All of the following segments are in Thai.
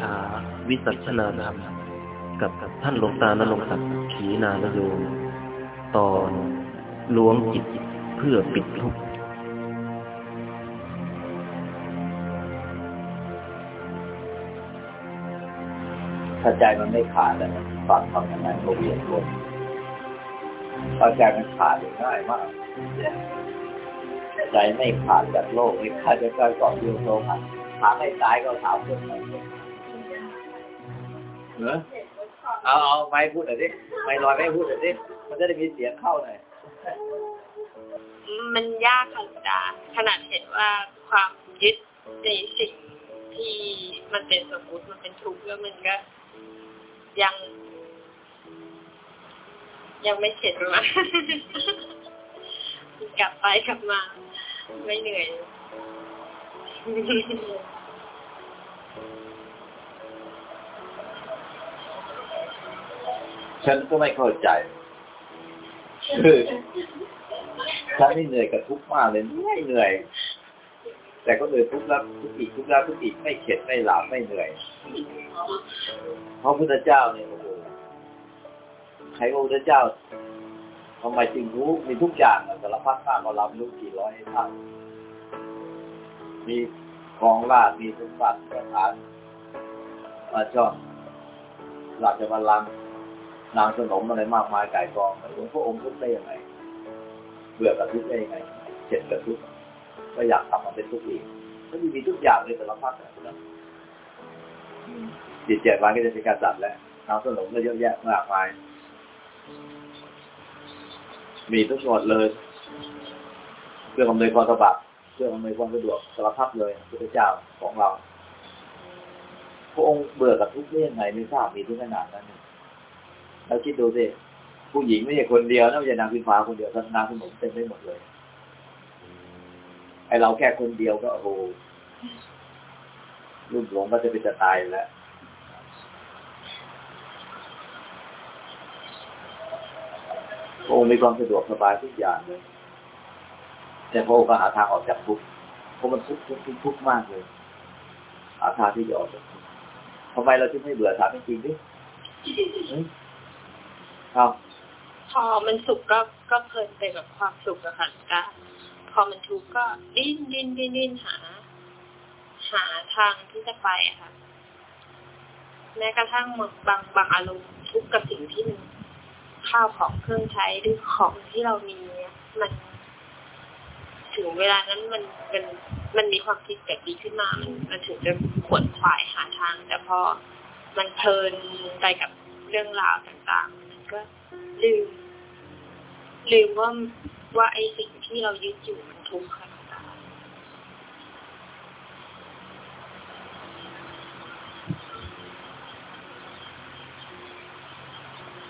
ชา วิสัชนาธรรม กับท่านหลวงตานรงศักดิ์ขีนานโยมตอนล้วงจิตเพื่อปิดทุกข์ถ้าใจมันไม่ขาดแล้วฟังทำยังไงก็เวียนวนถ้าใจมันขาดง่ายมากใจไม่ขาดจากโลกไม่ขาดจากการก่อเรื่องโลกถามให้ตายก็ถามเรื่องไหน เหรอเอาเอาไม่พูดหน่อยสิไม่ลอยไม่พูดหน่อยสิมันจะได้มีเสียงเข้าหน่อยมันยากค่ะหลวงตาขนาดเห็นว่าความยึดในสิ่งที่มันเป็นสมมติมันเป็นทุกข์แล้วมันก็ยัง ยังไม่เข็ดมากกลับไปกลับมา ไม่เหนื่อย ฉันก็ไม่เข้าใจคือฉันนี่เหนื่อยกับทุกข์มากเลยไม่เหนื่อย แต่ก็เหนื่อยทุกข์แล้วทุกข์อีกทุกข์แล้วทุกข์อีกไม่เข็ดไม่หลาบไม่เหนื่อยเพราะพุทธเจ้าเนี่ยโอ้โหใครว่าพุทธเจ้าทำไมจึงรู้มีทุกอย่างสารพัดมากกว่าเราไม่รู้กี่ร้อยท่ามีกองราชมีสมบัติประธานมาชอบหลักจะมาลังก์ นางสนมอะไรมากมายไก่กองหลวงพระองค์ทุกข์ได้ยังไงเบื่อกับทุกข์ได้ยังไงเจ็บกับทุกข์ก็อยากทำมันเป็นทุกข์อีกก็มีมีทุกอย่างเลยสารพัดนะจิตเจ็ดวันก็จะเป็นการจัดแล้วนางสนมก็เยอะแยะมากมาย มีทุกหมดเลยเครื่องอำนวยความสะดวกเครื่องอำนวยความสะดวกสารพัดเลยพระเจ้าของเราพระองค์เบื่อกับทุกข์ได้ยังไงไม่ทราบมีทุกขนาดนั้น เราคิดดูสิผู้หญิงไม่ใช่คนเดียวนะไม่ใช่นางพิมพาคนเดียวนางขนมเต็มไปหมดเลยไอเราแค่คนเดียวก็โอ้โหรุ่มหลงก็จะเป็นจะตายแล้วพระองค์มีความสะดวกสบายทุกอย่างเลยแต่พระองค์ก็หาทางออกจากทุกข์เพราะมันทุกข์ทุกข์ทุกข์ทุกข์มากเลย หาทางที่จะออกจากทุกข์ทำไมเราจึงไม่เบื่อถามจริงๆดิ เฮ้ยเอาพอมันสุขก็ก็เพลินไปกับความสุขอะค่ะหลวงตาพอมันทุกข์ก็ดิ้นดิ้นดิ้นดิ้นหา หาทางที่จะไปอะค่ะแม้กระทั่งบางบางอารมณ์ทุกข์กับสิ่งที่มันข้าวของเครื่องใช้หรือของที่เรามีเนี่ยมันถึงเวลานั้นมันมันมันมีความคิดแบบนี้ขึ้นมา มันมันถึงจะขวนขวายหาทาง แต่พอมันเพลินไปกับเรื่องราวต่างๆ ก็ลืม ลืมว่าว่าไอ้สิ่งที่เรายึดอยู่มันทุกข์ค่ะ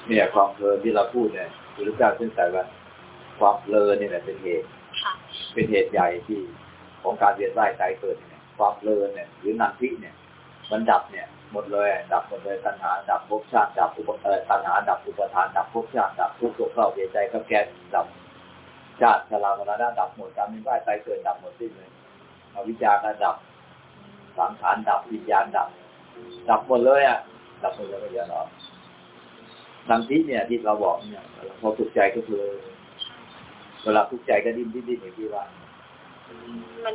เนี่ยความเพลินที่เราพูดเนี่ยพระเจ้าซึ่งแต่ว่า ความเพลินเนี่ยเป็นเหตุค่ะเป็นเหตุใหญ่ที่ของการเวียนว่ายตายเกิดเนี่ย ความเพลินเนี่ย หรือนันทิเนี่ย มันดับเนี่ย หมดเลย ดับหมดเลยตัณหาดับภพชาติดับอุปเออตัณหาดับอุปทานดับภพชาติดับทุกข์โศกเศร้าเสียใจกับแกนดับชาติชรามรณะดับหมดการเวียนว่ายตายเกิดดับหมดสิ้นเลยอวิชชาก็ดับสังขารดับวิญญาณดับ ดับหมดเลยอะดับหมดเลยไม่เหลือหรอกนันทิเนี่ยที่เราบอกเนี่ยพอสุขใจก็คือเวลาทุกข์ใจก็ดิ้นดิ้นดิ้นอย่างที่ว่า มัน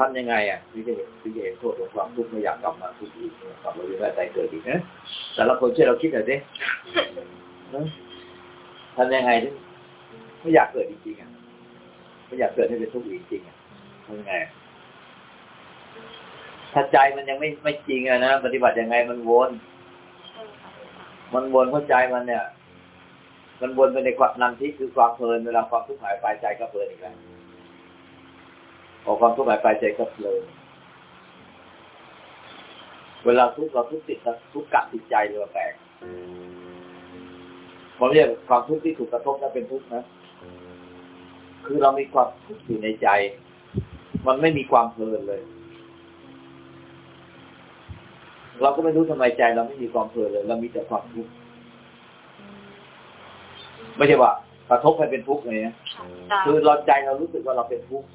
ทำยังไงอะที่จะเห็นที่จะเห็นโทษของความทุกข์ไม่อยากกลับมาทุกข์อีกไม่อยากกลับมาเวียนว่ายตายเกิดอีกนะแต่ละคนช่วยเราคิดหน่อยสินะทำยังไงถึงไม่อยากเกิดจริงๆอะไม่อยากเกิดให้เป็นทุกข์อีกจริงๆอะทำยังไงถ้าใจมันยังไม่ไม่จริงอะนะปฏิบัติยังไงมันวนใช่ค่ะมันวนเพราะใจมันเนี่ย มันวนไปในความนันทิคือความเพลินเวลาความทุกข์หายไปใจก็เพลินอีกแล้ว พอความทุกข์หายไปใจก็เพลินเวลาทุกข์เราทุกข์ติดทุกข์กัดติดใจเลยว่าแปลกผมเรียกความทุกข์ที่ถูกกระทบนั้นเป็นทุกข์นะ คือเรามีความทุกข์อยู่ในใจ มันไม่มีความเพลินเลย เราก็ไม่รู้ทำไมใจ เราไม่มีความเพลินเลย เรามีแต่ความทุกข์ไม่ใช่ว่ากระทบให้เป็นทุกข์เลยนะค่ะตาคือเราใจเรารู้สึกว่าเราเป็นทุกข์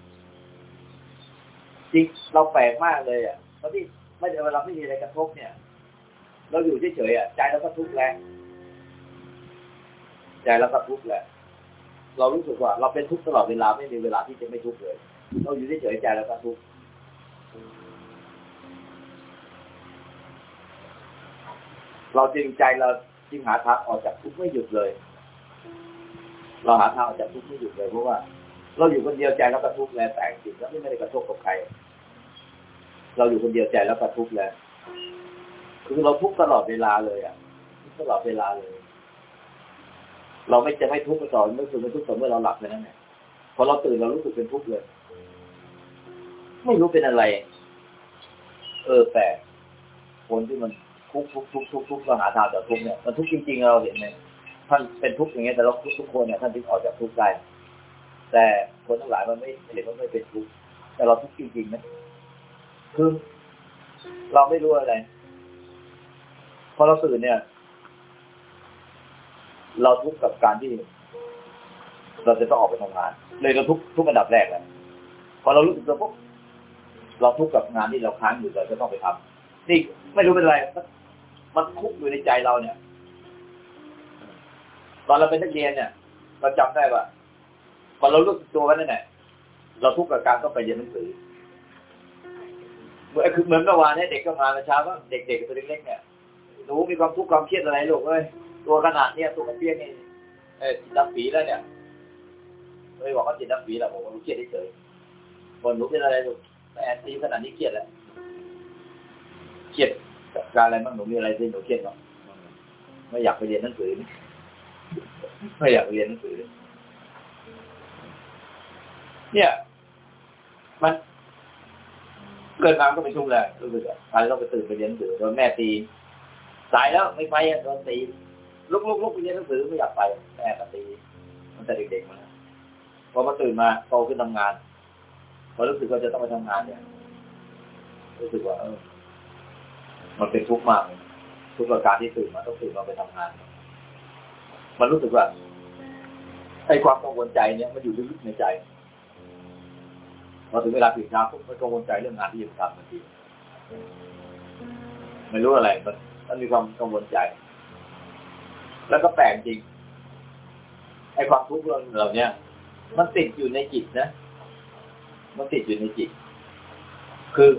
จริงเราแปลกมากเลยอะเพราะที่ไม่เวลาไม่มีอะไรกระทบเนี่ย เราอยู่เฉยๆอะใจเราก็ทุกข์แรงใจเราก็ทุกข์แหละ เรารู้สึกว่า เราเป็นทุกข์ตลอดเวลาไม่มีเวลาที่จะไม่ทุกข์เลย เราอยู่เฉยๆใจเราก็ทุกข์เราจริงใจเราจริงหาทางออกจากทุกข์ไม่หยุดเลย เราหาทางออกจากทุกข์ไม่หยุดเลยเพราะว่า เราอยู่คนเดียวใจแล้วก็ทุกแล้วแต่จริงแล้วไม่ได้กระทบกับใคร เราอยู่คนเดียวใจแล้วก็ทุกแล้วคือเราทุกตลอดเวลาเลยอะตลอดเวลาเลย เราไม่จะไม่ทุกข์ต่อไม่รู้สึกไม่ทุกข์ต่อเมื่อเราหลับไปนั่นแหละพอเราตื่นเรารู้สึกเป็นทุกข์เลย ไม่รู้เป็นอะไร เออแต่คนที่มันทุกข์ทุกข์ทุกข์ทุกข์ทุกข์เราหาทางจากทุกข์เนี่ยมันทุกข์จริงๆเราเห็นไหมท่านเป็นทุกข์อย่างเงี้ยแต่เราทุกคนเนี่ยท่านถึงออกจากทุกข์ได้ แต่คนทั้งหลายมันไม่เห็นว่าไม่เป็นทุกข์แต่เราทุกข์จริงๆนะคือเราไม่รู้อะไร พอเราตื่นเนี่ย เราทุกข์กับการที่ เราจะต้องออกไปทำงาน เลยเราทุกข์ทุกอันดับแรกเลยพอเรารู้สึกตัวปุ๊บเราทุกข์กับงานที่เราค้างอยู่เราจะต้องไปทำนี่ไม่รู้เป็นไร มันมันทุกอยู่ในใจเราเนี่ย ตอนเราเป็นนักเรียนเนี่ย เราจำได้ว่า พอเรารู้สึกตัวกันนั่นแหละเราทุกข์กับการต้องไปเรียนหนังสือเหมือนคือเหมือนเมื่อวานเนี่ยเด็กก็มาเมื่อเช้าว่าเด็กๆตัวเล็กๆเนี่ยหนูมีความทุกข์ความเครียดอะไรลูกเอ้ยตัวขนาดเนี้ยตัวกระเพี้ยนนี่เออจิตดำปีแล้วเนี่ยเลยบอกว่าจิตดำปีแล้วบอกว่าหนูเครียดเฉยๆคนหนูเป็นอะไรลูกแอนตีขนาดนี้เครียดแล้วเครียดการอะไรบ้างหนูมีอะไรที่หนูเครียดบ้างไม่อยากไปเรียนหนังสือไม่อยากไปเรียนหนังสือ เนี่ย มัน เกิดมาก็เป็นทุกข์แหละรู้สึกอะตายต้องไปตื่นไปเรียนหนังสือโดนแม่ตี สายแล้วไม่ไปโดนตีลุกลุกลุกไปเรียนหนังสือไม่อยากไปแม่ก็ตีมันแต่เด็กๆมาพอมาตื่นมาโตขึ้นทำงานพอรู้สึกว่าจะต้องไปทำงานเนี่ยรู้สึกว่าเออ มันเป็นทุกข์มากทุกประการที่ตื่นมาต้องตื่นมาไปทำงาน มันรู้สึกว่าไอ้ความกังวลใจเนี่ยมันอยู่ลึกๆในใจ อถึงเวลาตื่นเช้าปุ๊บมันกังวลใจเรื่องงานที่จะทำทันทีไม่รู้อะไรมันมันมีความกังวลใจ แล้วก็แปลกจริงไอ้ความทุกข์เหล่านี้มันติดอยู่ในจิตนะ มันติดอยู่ในจิต คือ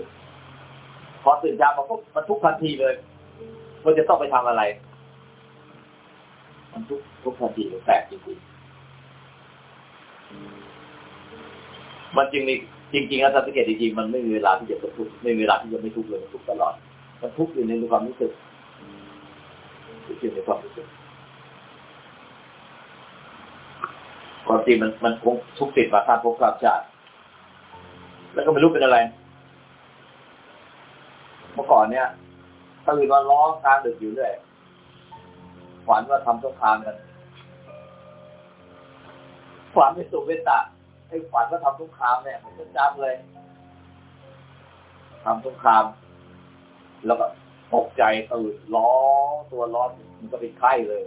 พอตื่นเช้ามาปุ๊บมันทุกข์ทันทีเลยมันจะต้องไปทำอะไร มันทุกข์ทุกข์ทันทีเลยแปลกจริงๆมันจึงมี จริงๆแล้วถ้าสังเกตจริงๆมันไม่มีเวลาที่จะทุกข์ไม่มีเวลาที่จะไม่ทุกข์เลยมันทุกข์ตลอดมันทุกข์อยู่ในความรู้สึกอยู่ในความรู้สึกความจริงมันมันคงทุกข์ติดมาข้ามภพข้ามชาติแล้วก็ไม่รู้เป็นอะไร เมื่อก่อนเนี่ยตื่นมาร้องกลางดึกอยู่เรื่อยฝันว่าทำสงครามกันฝันไม่สุเวตา ไอ้ฝันว่าทำสงครามเนี่ยมันจะจำเลยทำสงคราม แล้วก็ตกใจตื่นร้องตัวร้อนมันก็เป็นไข้เลย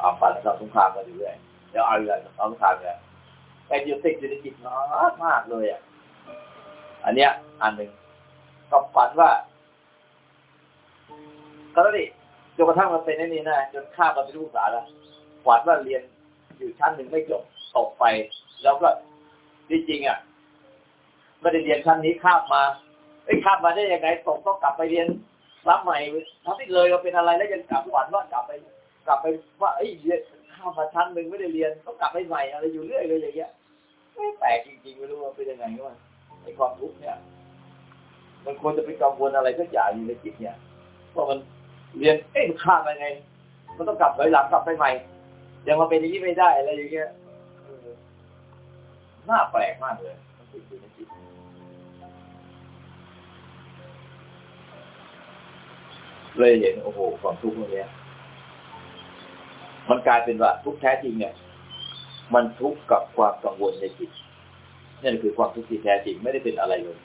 อาฝันทำสงครามกันอยู่เรื่อยเดี๋ยวเอาอะไรทำสงครามเนี่ยไอ้ยูติกอยู่ในจิตมากมากเลยอะ อันเนี้ย อันหนึ่งก็ฝันว่าก็แล้วดิจนกระทั่งมันเป็นไอ้นี่นะจนข้ามมาเป็นลูกสาวแล้วฝันว่าเรียนอยู่ชั้นหนึ่งไม่จบ ตกไป แล้วก็ที่จริงอะไม่ได้เรียนชั้นนี้ข้ามมาไอ้ข้ามมาได้ยังไงตกต้องกลับไปเรียนรับใหม่ทำที่เลยเราเป็นอะไรแล้วยังกลับฝันว่ากลับไป กลับไปว่าไอ้เรียนข้ามมาชั้นหนึ่งไม่ได้เรียนต้องกลับไปใหม่อะไรอยู่เรื่อยเลยอย่างเงี้ยไม่แปลกจริงๆไม่รู้ว่าเป็นยังไงวะไอ้ความทุกข์เนี่ย มันควรจะเป็นกังวลอะไรสักอย่างอยู่ในจิตเนี่ยเพราะมันเรียนเอ๊ะมันข้ามไปไงมันต้องกลับไปหลังกลับไปใหม่ยังมาเป็นอย่างนี้ไม่ได้อะไรอย่างเงี้ย น่าแปลกมากเลยมันติดอยู่ในจิตเลยเห็นโอ้โหความทุกข์ตรงนี้มันกลายเป็นว่าทุกแท้จริงเนี่ย มันทุกข์กับความกังวลในจิตนั่คือความทุกข์ที่แท้จริงไม่ได้เป็นอะไรเลย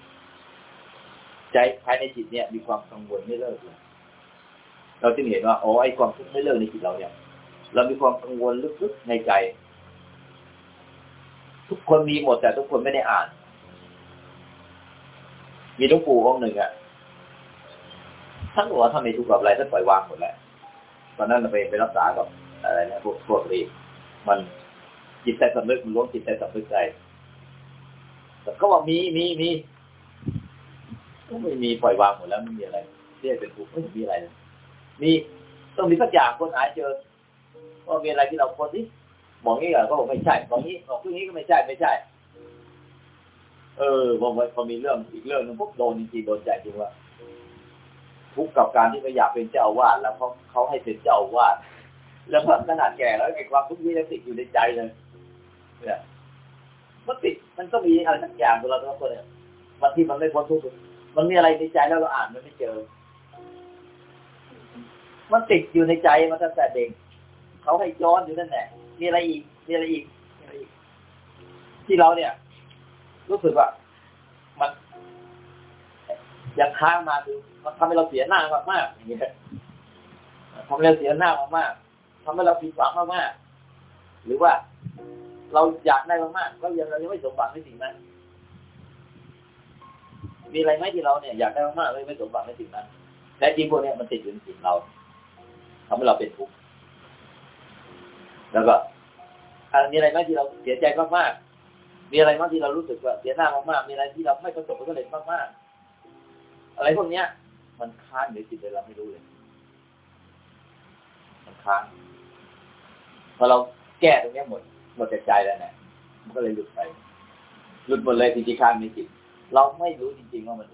ใจภายในจิตเนี่ย มีความกังวลไม่เลิกเลยเราจึงเห็นว่าอ๋อไอ้ความทุกข์ไม่เลิกในจิตเราเนี่ย เรามีความกังวลลึกๆในใจ ทุกคนมีหมดแต่ทุกคนไม่ได้อ่าน มีลวงปู่องค์หนึ่งอะท่านบอกว่าท่านไม่ทุกข์กับอะไรท่านปล่อยวางหมดแล้วตอนนั้นเราไปไปรักษากับอะไรนะพวกพวกรีมันจิตใจสำนึกมันล้วงจิตใจสำนึกใจแต่ก็ว่ามีมีมีก็ไม่มีปล่อยวางหมดแล้วไม่มีอะไรเรียกเป็นทุกข์ไม่มีอะไรมีต้องมีสักอย่างคนหายเจอว่ามีอะไรที่เราคนที่ บอกงี้ก็บอกไม่ใช่บอกงี้บอกนี้ก็ไม่ใช่ไม่ใช่ เออพอพอมีเรื่องอีกเรื่องนึงพวกโดนจริงๆโดนใจจริงว่าทุกกับการที่ไม่อยากเป็นเจ้าอาวาสแล้วเขาเขาให้เป็นเจ้าอาวาสแล้วก็ขนาดแก่แล้วไอ้ความทุกข์นี้ยังติดอยู่ในใจเลยเนี่ยมันติดมันต้องมีอะไรสักอย่างตัวเราทุกคนเนี่ยบางทีมันไม่พ้นทุกข์มันมีอะไรในใจแล้วเราอ่านมันไม่เจอ มันติดอยู่ในใจมาตั้งแต่เด็กเขาให้ย้อนอยู่นั่นแหละ มีอะไรอีกมีอะไรอีก มีอะไรอีก ที่เราเนี่ย รู้สึกว่า มันยังค้างมาคือมันทำให้เราเสียหน้ามากมากๆอย่างเงี้ยทำให้เราเสียหน้ามากมากๆทำให้เราผิดหวังมากมากๆหรือว่าเราอยากได้มากมากๆก็ยังเรายังไม่สมหวังในสิ่งนั้น มีอะไรไหมที่เราเนี่ยอยากได้มากมากๆเลยไม่สมหวังในสิ่งนั้นแต่จริงพวกนี้มันติดอยู่ในสิ่งเราทำให้เราเป็นทุกข์ แล้วก็อะมีอะไรไหมที่เราเสียใจมากๆมีอะไรบ้างที่เรารู้สึกว่าเสียหน้ามากๆมีอะไรที่เราไม่ประสบผลสำเร็จมากๆอะไรพวกเนี้ย มันค้างอยู่ในจิตเลยเราไม่รู้เลยมันค้างพอเราแก้ตรงเนี้ยหมด หมดจากใจแล้วเนี่ยมันก็เลยหลุดไปหลุดหมดเลยจริงๆค้างในจิตเราไม่รู้จริง ๆ ว่ามัน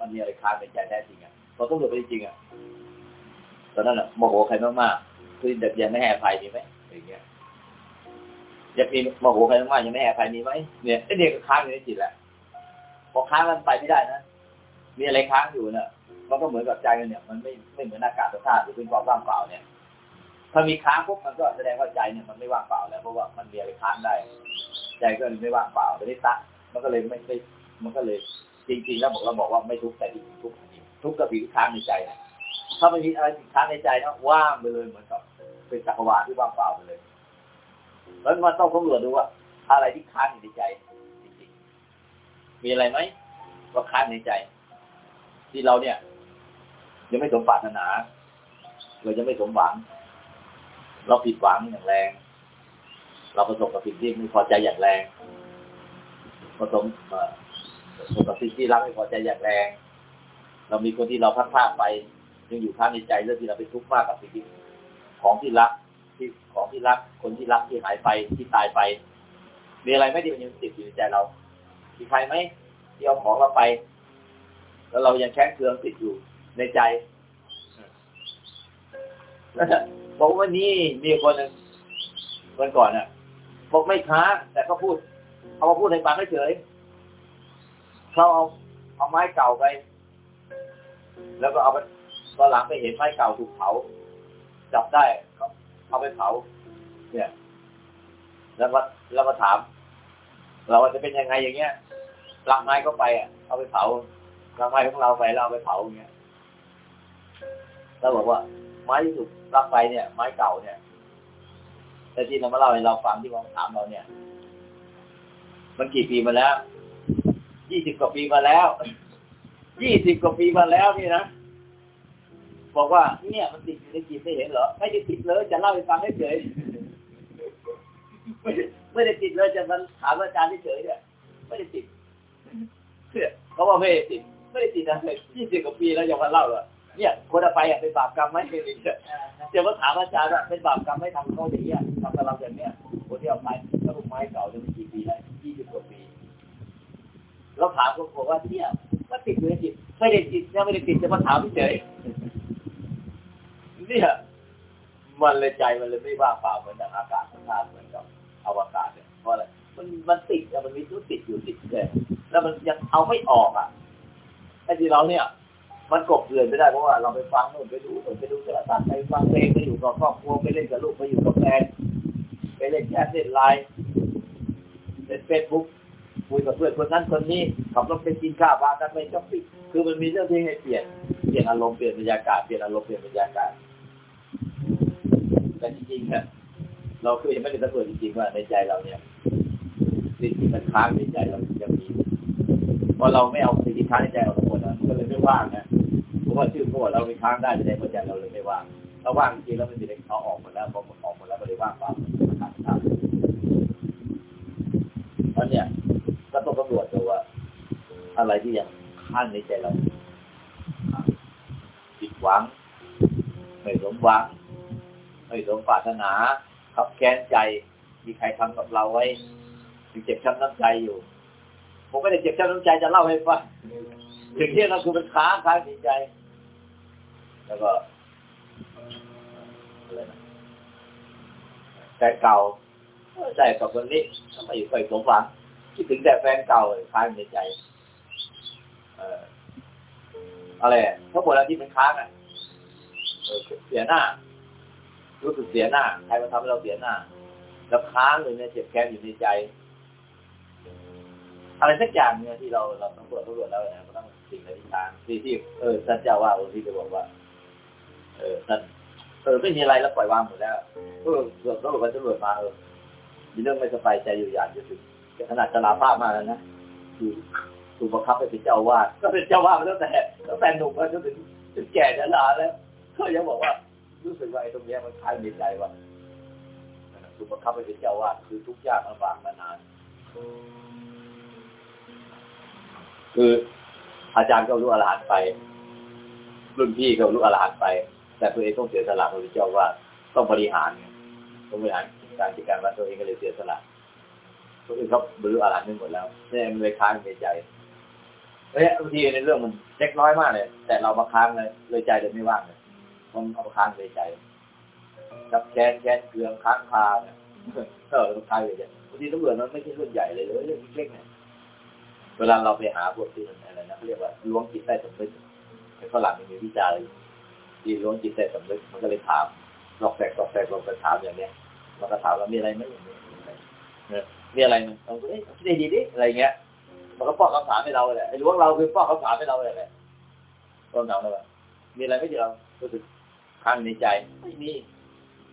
มันมีอะไรค้างในใจแท้จริงอะเราต้องหลุดไปจริงๆอะตอนนั้นอะโมโหใครมากๆคือเด็กยังไม่ให้อภัยมีไหม อย่างเงี้ยอยากมีโมโหใครมากยังไม่แอบใครมีไหมเนี่ยไอ้เนี่ยก็ค้างอยู่ในจิตแหละพอค้างมันไปไม่ได้นะมีอะไรค้างอยู่เนี่ยมันก็เหมือนกับใจเนี่ย มันไม่ไม่เหมือนอากาศธาตุหรือเป็นความว่างเปล่าเนี่ยถ้ามีค้างปุ๊บมันก็แสดงว่าใจเนี่ยมันไม่ว่างเปล่าแล้วเพราะว่ามันมีอะไรค้างได้ ใจก็เลยไม่ว่างเปล่าแต่นี่ตะมันก็เลยไม่ไม่มันก็เลย จริง ๆ แล้วบอกเราบอกว่าไม่ทุกข์แต่ทุกข์จริงทุกข์กับสิ่งที่ค้างในใจ ถ้าไม่มีอะไรติดค้างในใจนะว่างไปเลยเหมือนกับ เป็นจักรวาลที่ว่างเปล่าไปเลย แล้วมันต้องสำรวจดูว่า อะไรที่ค้างอยู่ในใจจริงๆมีอะไรไหมว่าค้างในใจ ที่เราเนี่ย ยังไม่สมปรารถนา เรายังไม่สมหวัง เราผิดหวังอย่างแรง เราประสบกับสิ่งที่ไม่พอใจอย่างแรงประสบประสบกับสิ่งที่รักไม่พอใจอย่างแรง เรามีคนที่เราพัดพลาดไปยังอยู่ค้างในใจเรื่องที่เราไปทุกข์มากกับสิ่งที่ ของที่รักที่ของที่รัก คนที่รักที่หายไปที่ตายไป มีอะไรไหมที่มันยังติดอยู่ในใจเรามีใครไหมที่เอาของเราไป แล้วเรายังแค้นเคืองติดอยู่ในใจบอกว่านี่มีคนหนึ่งวันก่อนน่ะบอกไม่ค้างแต่ก็พูด เอามาพูดให้ฟังเฉยเขาเอาเอาไม้เก่าไป แล้วก็เอาไปตอนหลังไปเห็นไม้เก่าถูกเผา จับได้เขาเอาไปเผาเนี่ย แล้วก็แล้วก็ถาม เราจะเป็นยังไงอย่างเงี้ยลักไม้ก็ไปอะเอาไปเผาลักไม้ของเราไปเอาไปเผาอย่างเงี้ยแล้วบอกว่า ไม้ที่ถูกลักไปเนี่ย ไม้เก่าเนี่ยแต่ที่เรามาเล่าให้เราฟังที่เขาถามเราเนี่ย มันกี่ปีมาแล้วยี่สิบกว่าปีมาแล้วยี่สิบกว่าปีมาแล้วนี่นะ บอกว่าเนี่ยมันติดอยู่ในจิตไม่เห็นเหรอไม่ได้ติดเลยจะเล่าให้ฟังเฉยไม่ได้ไม่ได้ติดเลยจะมันถามอาจารย์เฉยเนี่ยไม่ได้ติดเนี่ยเขาว่าไม่ได้ติดไม่ได้ติดอะไรยี่สิบกว่าปีแล้วยังมาเล่าเลยเนี่ยคนเอาไปอะเป็นบาปกรรมไหมเป็นอีกจะมาถามอาจารย์ว่าเป็นบาปกรรมไหม่ทำเขาอย่างเงี้ยทำกับเราอย่างเนี้ยคนที่เอาไปแล้วลูกไม้เก่าจะมีกี่ปีแล้วยี่สิบกว่าปีเราถามก็บอกว่าเนี่ยว่าติดอยู่ในจิตไม่ได้ติดเนี่ยไม่ได้ติดจะมาถามเฉย เนี่ยมันเลยใจมันเลยไม่ว่างเปล่าเหมือนกับอากาศธาตุเหมือนกับอวกาศเนี่ยเพราะอะไรมันมันติดอะมันมีตัวติดอยู่ติดเลยแล้วมันยังเอาไม่ออกอะไอ้ที่เราเนี่ย มันกบเกลื่อนไม่ได้เพราะว่าเราไปฟังนู่นไปดูไปดูโทรศัพท์ไปฟังเพลงไปอยู่กับครอบครัวไปเล่นกับลูกไปอยู่กับแฟนไปเล่นแชทเล่นไลน์เล่นเฟซบุ๊กคุยกับเพื่อนคนนั้นคนนี้ขับรถไปกินข้าวพากันไปช้อปปิ้งคือมันมีเรื่องที่ให้เปลี่ยนเปลี่ยนอารมณ์เปลี่ยนบรรยากาศเปลี่ยนอารมณ์เปลี่ยนบรรยากาศ แต่จริงๆเนี่ยเราคือยังไม่ได้สังเกตจริงๆว่าในใจเราเนี่ยสิ่งที่มันค้างในใจเรายังมีเพราะเราไม่เอาสิ่งที่ค้างในใจเราทั้งหมดนะก็เลยไม่ว่างนะเพราะว่าชื่อโคตรเราไม่ค้างได้ในหัวใจเราเลยไม่ว่างถ้าว่างจริงแล้วมันจะได้เขาออกหมดแล้วพอออกหมดแล้วก็เลยว่างเปล่าขาดขาดเพราะเนี่ยก็ต้องตำรวจดูว่า อะไรที่ยังค้างในใจเราผิดหวังไม่สมหวัง ไม่สมปรารถนาขับแค้นใจ มีใครทำกับเราไว้ยังเจ็บช้ำน้ำใจอยู่ ผมไม่ได้เจ็บช้ำน้ำใจจะเล่าให้ฟังถึงที่เราคือเป็นค้าค้างในใจ แล้วก็อะไรนะแฟนเก่าใจกับคนนี้ทำไมอยู่ใส่สมหวังคิดถึงแต่แฟนเก่าค้างในใจ เอออะไรทั้งหมดแล้วที่เป็นค้างอะเออเสียหน้า รู้สึกเสียหน้า ใครมาทำให้เราเสียหน้า แล้วค้างเลยเนี่ยเจ็บแค้นอยู่ในใจ อะไรสักอย่างเนี่ยที่เราเราต้องตรวจตรวจแล้วนี่ยมันต้องสิ่งในทิศทางที่ที่เออท่านเจ้าว่าองค์ที่จะบอกว่า เออท่านเออไม่มีอะไรแล้วปล่อยวางหมดแล้วเออตรวจตำรวจไปตำรวจมาเออมีเรื่องไม่สบายใจอยู่อย่างจะถึงขนาดจะลาภาพมากแล้วนะถูกถูกบังคับให้เป็นเจ้าวาดก็เป็นเจ้าวาดมาตั้งแต่ตั้งแต่หนุ่มมาจนถึงถึงแก่จะลาแล้วก็ยังบอกว่า รู้สึกว่าไอ้ตรงนี้มันคลายในใจว่าถูกบังคับให้เป็นเจ้าวาดคือทุกยากลำบากมานาน คืออาจารย์ก็รู้อรหันต์ไป รุ่นพี่ก็รู้อรหันต์ไป แต่ตัวเองต้องเสียสละพระพุทธเจ้าว่าต้องบริหารต้องบริหารการจัดการวัดตัวเองก็เลยเสียสละคนอื่นเขาบรรลุอรหันต์ไปหมดแล้วนี่มันเลยค้างในใจเนี่ยบางทีในเรื่องมันเล็กน้อยมากเลย แต่เรามาค้างเลยเลยใจเลยไม่ว่างเลย มันเอาค้างในใจกับแกนแกนเกลืองค้างคาเนี่ยเออมันค้างในใจบางทีตำรวจมันไม่ใช่เรื่องใหญ่เลยเลยเรื่องเล็กๆเนี่ยเวลาเราไปหาพวกที่นอะไรนะเขาเรียกว่าล้วงจิตใต้สำนึกไอ้ฝรั่งมันมีวิจารณ์ที่ล้วงจิตใต้สำนึกมันก็เลยถามหลอกแตกหลอกแตกหลอกแตกถามอย่างเนี้ยมันก็ถามว่ามีอะไรไหมอย่างเงี้ยมีอะไรมันเราก็เอ๊ะคิดดีดิอะไรเงี้ย มันก็ป้อนคำถามให้เราเลยไอ้ล้วงเราคือป้อนคำถามให้เราเลยแหละต้นหนาวเลยว่ามีอะไรไม่เรารู้สึก ค้างในใจไม่มี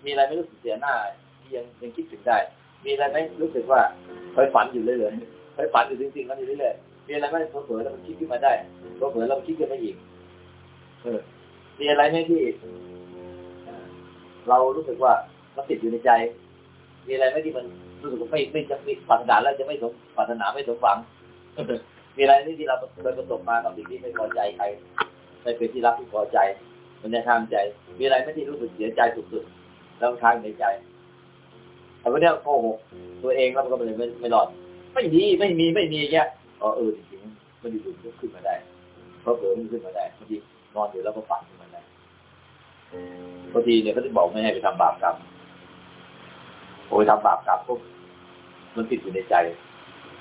มีอะไรไม่รู้สึกเสียหน้าที่ยังยังคิดถึงได้ มีอะไรไหมรู้สึกว่าเคยฝันอยู่เรื่อยๆไปฝันอยู่จริงๆมันอยู่เรื่อยๆมีอะไรไหมเผลอแล้วมันคิดขึ้นมาได้เผลอแล้วมันคิดขึ้นมาอีกเออมีอะไรไหมที่เรารู้สึกว่ามันติดอยู่ในใจ มีอะไรไหมที่มันรู้สึกว่าไม่ไม่จะไม่ปรารถนาแล้วจะไม่สมปรารถนาไม่สมหวังมีอะไรที่เราเคยประสบมากับสิ่งที่ไม่พอใจใครไม่เป็นที่รักที่พอใจ มันจะทางใจ มีอะไรไหมที่รู้สึกเสียใจสุดๆแล้วค้างในใจแต่วันนี้โกหกตัวเองแล้วมันก็เลยไม่ไม่รอด ไม่มีไม่มีไม่มีแยะอ๋อเออจริงๆมันอยู่ๆขึ้นมาได้เพราะเผลอมันขึ้นมาได้บางทีนอนอยู่แล้วก็ฝันขึ้นมาได้บางทีเนี่ยเขาจะบอกไม่ให้ไปทำบาปกรรมโอ้ยทำบาปกรรมปุ๊บมันติดอยู่ในใจ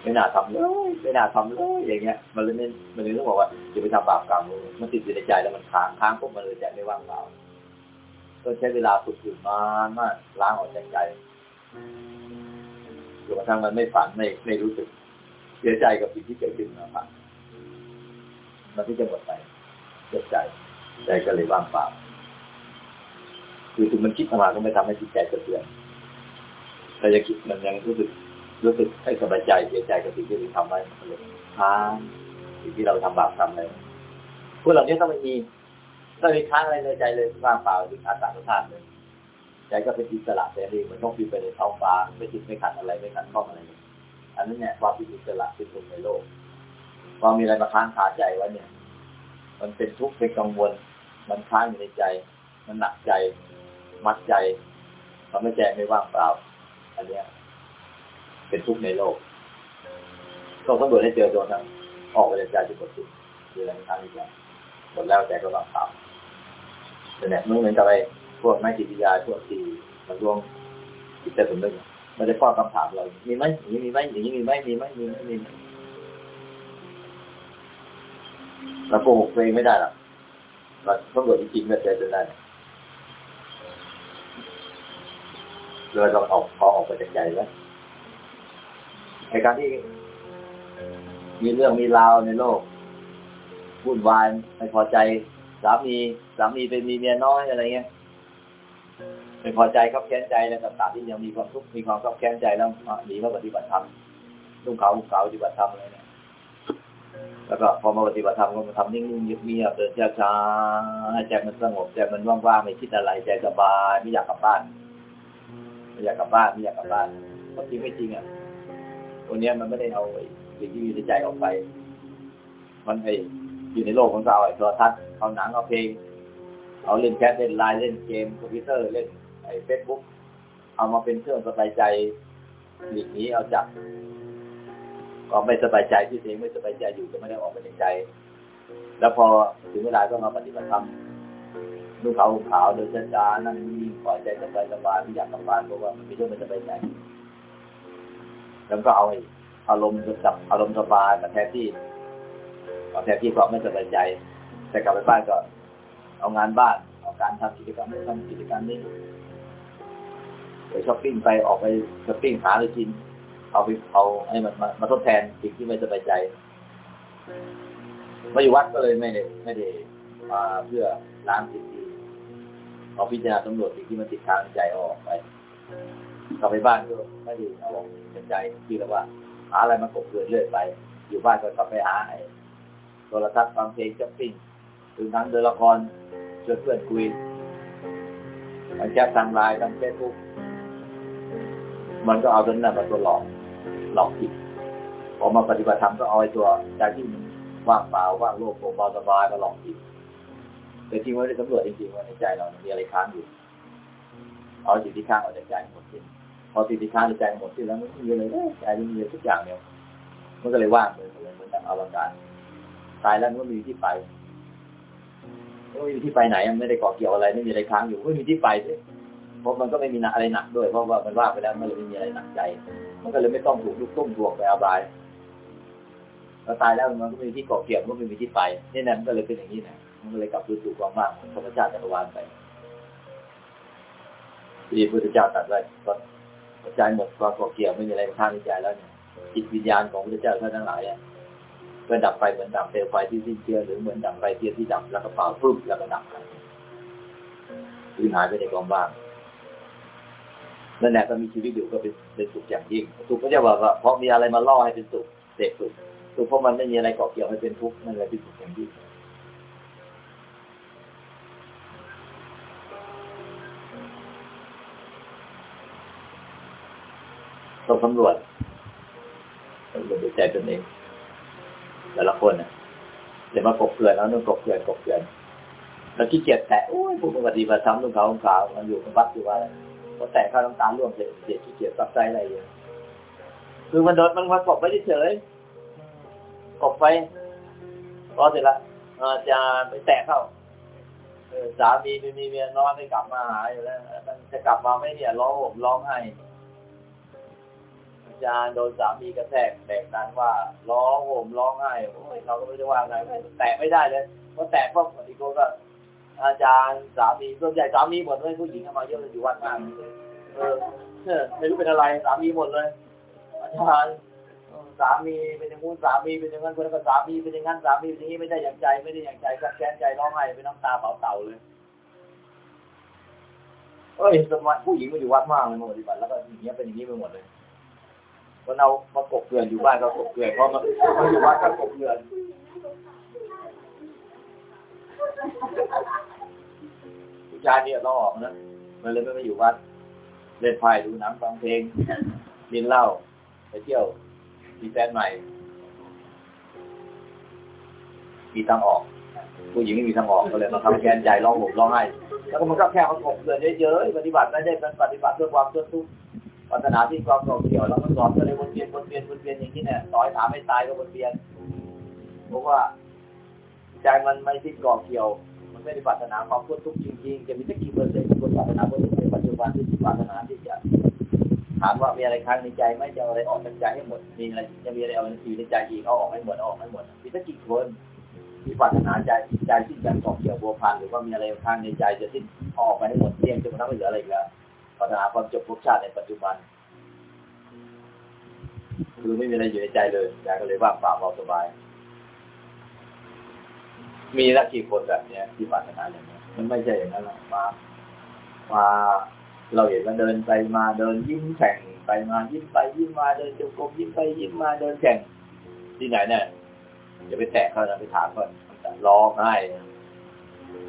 ไม่น่าทำเลยไม่น่าทำเลยอย่างเงี้ย มันเลยไม่มันเลยต้องบอกว่าอย่าไปทำบาปกรรมเลยมันติดอยู่ในใจแล้วมันค้างค้างปุ๊บมันเลยใจไม่ว่างเปล่าต้องใช้เวลาฝึกฝนนานมากล้างออกจากใจจนกระทั่งมันไม่ฝันไม่ไม่รู้สึก เสียใจกับสิ่งที่เกิดขึ้นนะครับมันที่จะหมดไปเสียใจใจก็เลยว่างเปล่าคือถึงมันคิดมาก็ไม่ทำให้จิตใจสะเทือนแต่ยังคิดมันยังรู้สึก รู้สึกให้สบายใจเสียใจกับสิ่งที่เราทำไว้เลยค้างสิ่งที่เราทำบาปทำอะไรพวกเหล่านี้ต้องไม่มีต้องมีค้างอะไรในใจเลยว่างเปล่าถึงอาตาธาตุเลยใจก็เป็นอิสระเสรีเหมันต้องบินไปในท้องฟ้าไม่ติดไม่ขัดอะไรไม่ขัดข้องอะไรอันนั้นเนี่ยความเป็นอิสระเป็นสุขในโลกความมีอะไรมาค้างคาใจไว้เนี่ย มันเป็นทุกข์เป็นกังวล มันค้างอยู่ในใจ มันหนักใจ มัดใจทำให้ใจไม่ว่างเปล่า อันเนี้ย เป็นทุกข์ในโลกต้องสำรวจให้เจอตัวนั้นออกไปจากใจจะหมดทุกข์คืออะไรค้งในใจหมดแล้วใจก็ว่างเปล่าแต่เนี่ยมันเหมือนกับไอ้พวกนักจิตวิทยาพวกที่มันรวมจิตใจสมนึกมันจะข้อคำถามเรา มีไหมอย่างนี้มีไหมอย่างนี้มีไหมมีไหมมีไหมมีไหมเราโกหกตัวเองไม่ได้หรอกเราต้องตรวจจริงๆเมื่อเจอจนได้เราต้องออกพอออกไปจากใจแล้ว ในการที่มีเรื่องมีราวในโลกวุ่นวายไม่พอใจสามีสามีไปมีเมียน้อยอะไรเงี้ยไม่พอใจครับแค้นใจแล้วกับตาที่ยังมีความทุกข์มีความครับแค้นใจแล้วหนีมาปฏิบัติธรรมนุ่งขาวห่มขาวปฏิบัติธรรมอะไรเนี่ยแล้วก็พอมาปฏิบัติธรรมก็มาทำนิ่งๆเงียบๆเดินช้าๆให้ใจมันสงบใจมันว่างๆไม่คิดอะไรใจสบายไม่อยากกลับบ้านไม่อยากกลับบ้านไม่อยากกลับบ้านเพราะจริงไม่จริงอะ วันนี้ยมันไม่ได้เอาสิ่งที่อยู่ในใจออกไป มันไออยู่ในโลกของเราไอ้โทรทัศน์เอาหนังเอาเพลง เอาเล่นแชทเล่นไลน์เล่นเกมคอมพิวเตอร์เล่นไอ้เฟซบุ๊กเอามาเป็นเครื่องสบายใจหลีกนี้เอาจากก็ไม่สบายใจที่เองไม่สบายใจอยู่ก็ไม่ได้ออกไปในใจ แล้วพอถึงเวลาต้องมาปฏิบัติธรรมนุ่งขาวห่มขาวเดินช้าๆนั่งนิ่งปล่อยใจสบายสบายไม่อยากกลับบ้านเพราะว่ามันไม่ใช่ไม่สบายใจ แล้วก็เอาอ้อารมณ์จับอารมณ์สบายมาแทนที่มาแทนที่ความไม่สบายใจ แต่กลับไปบ้านก็ เอางานบ้านเอาการทำกิจกรรมทำกิจกรรมนี้ไปช้อปปิ้งไปออกไปช้อปปิ้งหาอะไรกิน เอาไปเอาให้มันมามาทดแทนสิ่งที่ไม่สบายใจมาอยู่วัดก็เลยไม่ได้ไม่ได้มาเพื่อล้างสิ่งที่เอาพิจารณาสำรวจสิ่งที่มันติดค้างในใจเอาออกไป กลับไปบ้านก็ไม่ได้เอาออกจากใจที่แล้วว่า หาอะไรมากบเกลื่อนเรื่อยไป อยู่บ้านก็กลับไปหาไอ้โทรทัศน์ฟังเพลงช้อปปิ้งดูหนังดูละครชวนเพื่อนคุยทางแชททางไลน์ทางเฟซบุ๊กมันก็เอาตัวนั้นมาตัวหลอกหลอกจิตพอมาปฏิบัติธรรมก็เอาไอ้ตัวใจที่มันว่างเปล่าว่างโลกโปร่งเบาสบายมาหลอกจิตแต่จริงว่าได้สำรวจจริงๆว่าในใจเรา มีอะไรค้างอยู่ เอาสิ่งที่ค้างออกจากใจหมดสิ้น พอสิ่งที่ค้างในใจหมดสิ้นแล้วมันไม่มีอะไรเลยใจมันมีทุกอย่างเนี่ยมันก็เลยว่างเลยเหมือนกับอวกาศตายแล้วมันก็มีที่ไปไม่มีที่ไปไหนมันไม่ได้เกาะเกี่ยวอะไรไม่มีอะไรค้างอยู่ไม่มีที่ไปด้วยเพราะมันก็ไม่มีอะไรหนักด้วยเพราะว่ามันว่างไปแล้วมันเลยไม่มีอะไรหนักใจ มันก็เลยไม่ต้องถูกลุกตุ้มทวงไปอาบายแล้วตายแล้วมันก็ไม่มีที่เกาะเกี่ยวมันก็ไม่มีที่ไปนี่นะมันก็เลยเป็นอย่างนี้นะมันก็เลยกลับสู่ความว่างธรรมชาติจักรวาลไปที่พระพุทธเจ้าตรัสไว้ก็ ใจหมดความเกาะเกี่ยวไม่มีอะไรข้างใจแล้วเนี่ยจิตวิญญาณของพระเจ้าท่านทั้งหลายเนี่ยก็ดับไปเหมือนดับเปลวไฟที่สิ้นเชื้อหรือเหมือนดับไฟเทียนที่ดับแล้วก็เป่าปุ๊บแล้วก็ดับไปคือหายไปในความว่างนั่นแหละก็มีชีวิตอยู่ก็เป็นเป็นสุขอย่างยิ่งสุขก็จะบอกว่าเพราะมีอะไรมาล่อให้เป็นสุขเสพสุขสุขเพราะมันไม่มีอะไรเกาะเกี่ยวให้เป็นทุกข์นั่นแหละเป็นสุขอย่างยิ่ง ต้องสำรวจสำรวจใจตนเองแต่ละคนเนี่ยเดี๋ยวมากบเกลื่อนแล้วนู่นกบเกลื่อนกบเกลื่อนแล้วขี้เกียจแตะโอ้ยพวกปฏิบัติธรรมนุ่งขาวขาวมันอยู่กับวัดอยู่ว่าพอแตะข้าวน้ำตาลร่วมเด็กเด็กขี้เกียจซับไซอะไรอย่างคือมันโดนมันมากบไปเฉยกบไปพอเสร็จละอาจารย์ไปแตะเข้าสามีไม่มีเมียนอนไม่กลับมาหาอยู่แล้วมันจะกลับมาไม่เนี่ยร้องห่มร้องไห้ จารย์โดนสามีกระแทกแบกนั้นว่าร้องโห่มร้องไห้โอ้ยเราก็ไม่ได้ว่าไงแตะไม่ได้เลยเพราะแตะพวกอีกคนก็อาจารย์สามีส่วนใหญ่สามีหมดเลยผู้หญิงเข้ามาเยอะเลยอยู่วัดมากเออไม่รู้เป็นอะไรสามีหมดเลย อาจารย์สามีเป็นอย่างงู้นสามีเป็นอย่างนั้นคนก็สามีเป็นอย่างนั้นสามีเป็นอย่างนี้ไม่ได้อย่างใจ ไม่ได้อย่างใจสักแค้นใจร้องไห้เป็นน้ำตาเผาเต่าเลยเอ้ยสมัยผู้หญิงมาอยู่วัดมากเลยมาปฏิบัติแล้วก็อย่างเงี้ยเป็นอย่างนี้ไปหมดเลย วันเอามากบเกลื่อนอยู่บ้านก็กบเกลื่อนเพอมามาอยู่วัดก็กบเกลื่อนผู้ชายเนี่ยต้องออกนะมันเลยไม่มาอยู่วัด เล่นไพ่ดูหนังฟังเพลงกินเหล้าไปเที่ยวมีแฟนใหม่มีทางออก ผู้หญิงไม่มีทางออกก็เลยมาทำแกนใจร้องห่มร้องไห้แล้วก็มันก็แค่เอากบเกลื่อนเยอะๆปฏิบัติไม่ได้เป็นปฏิบัติเพื่อความเพื่อทุกข์ ปัญหาที่ความเก่าเกี่ยวแล้วก็สอนก็เลยวนเวียนวนเวียนวนเวียนอย่างนี้เนี่ยต่อยถามไม่ตายก็วนเวียนเพราะว่าใจมันไม่ที่ก่อเกี่ยว มันไม่ได้ปรารถนาความพ้นทุกข์จริงๆจะมีสักกี่เปอร์เซ็นต์คนปรารถนาพ้นทุกข์ในปัจจุบันที่ปรารถนาที่จะถามว่ามีอะไรค้างในใจไหมจะเอาอะไรออกจากใจให้หมดมีอะไรจะมีอะไรเอาอยู่ในใจอีกเอาออกให้หมดออกให้หมดมีสักกี่คนที่ปรารถนาใจใจที่จะก่อเกี่ยวบัวพันหรือว่ามีอะไรค้างในใจจะสิ้นออกไปให้หมดเที่ยงจนกระทั่งไม่เหลืออะไรแล้ว ปัญหาความจบภพชาติในปัจจุบัน คือไม่มีอะไรอยู่ในใจเลยใจก็เลยว่างเปล่าเบาสบาย มีละกี่คนแบบเนี้ยที่ปรารถนาอย่างนี้มันไม่ใช่อย่างนั้นหรอกมามาเราเห็นว่าเดินไปมาเดินยิ้มแข่งไปมายิ้มไปยิ้มมาเดินจงกรมยิ้มไปยิ้มมาเดินแข่งที่ไหนเนี่ยอย่าไปแตะเขานะไปถามเขาร้องไห้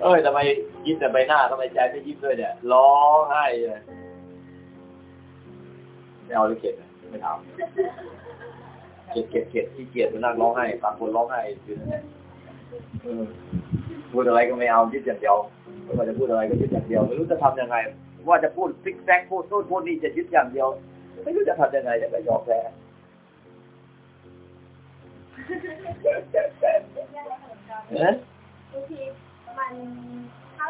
เอ้ยทำไมยิ้มแต่ใบหน้าทำไมใจไม่ยิ้มด้วยเนี่ยร้องไห้เลย ไม่เอาเลยเก็บนะไม่เอาเก็บเก็บเก็บที่เกียจไปนั่งร้องไห้บางคนร้องไห้อยู่นั่นแหละเออพูดอะไรก็ไม่เอายึดอย่างเดียวไม่ว่าจะพูดอะไรก็ยึดอย่างเดียว ไม่รู้จะทำยังไง ว่าจะพูดซิกแซกพูดโน่นพูดนี่จะยึดอย่างเดียว ไม่รู้จะทำยังไงจะก็ยอมแพ้เอ๊ะบางทีมันถ้า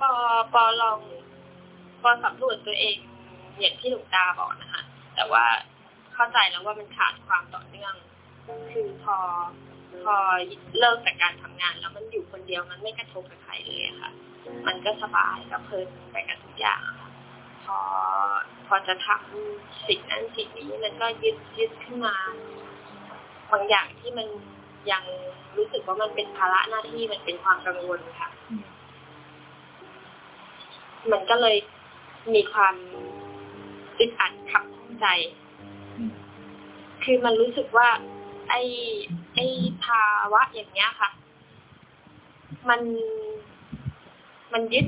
ปอปอลอง ปอสำรวจตัวเองอย่างที่หลวงตาบอกนะคะ แต่ว่าเข้าใจแล้วว่ามันขาดความต่อเนื่อง คือพอพอเลิกจากการทำงาน แล้วมันอยู่คนเดียวมันไม่กระทบกับใครเลยอะค่ะ มันก็สบายก็เพลินไปกับทุกอย่างอะค่ะพอพอจะทำสิ่งนั้นสิ่งนี้มันก็ยึดยึดขึ้นมาบางอย่างที่มันยังรู้สึกว่ามันเป็นภาระหน้าที่มันเป็นความกังวลค่ะ มันก็เลย มีความอึดอัดขับข้องใจ คือมันรู้สึกว่า ไอ้ไอ้ภาวะอย่างเงี้ยค่ะ มันมันยึด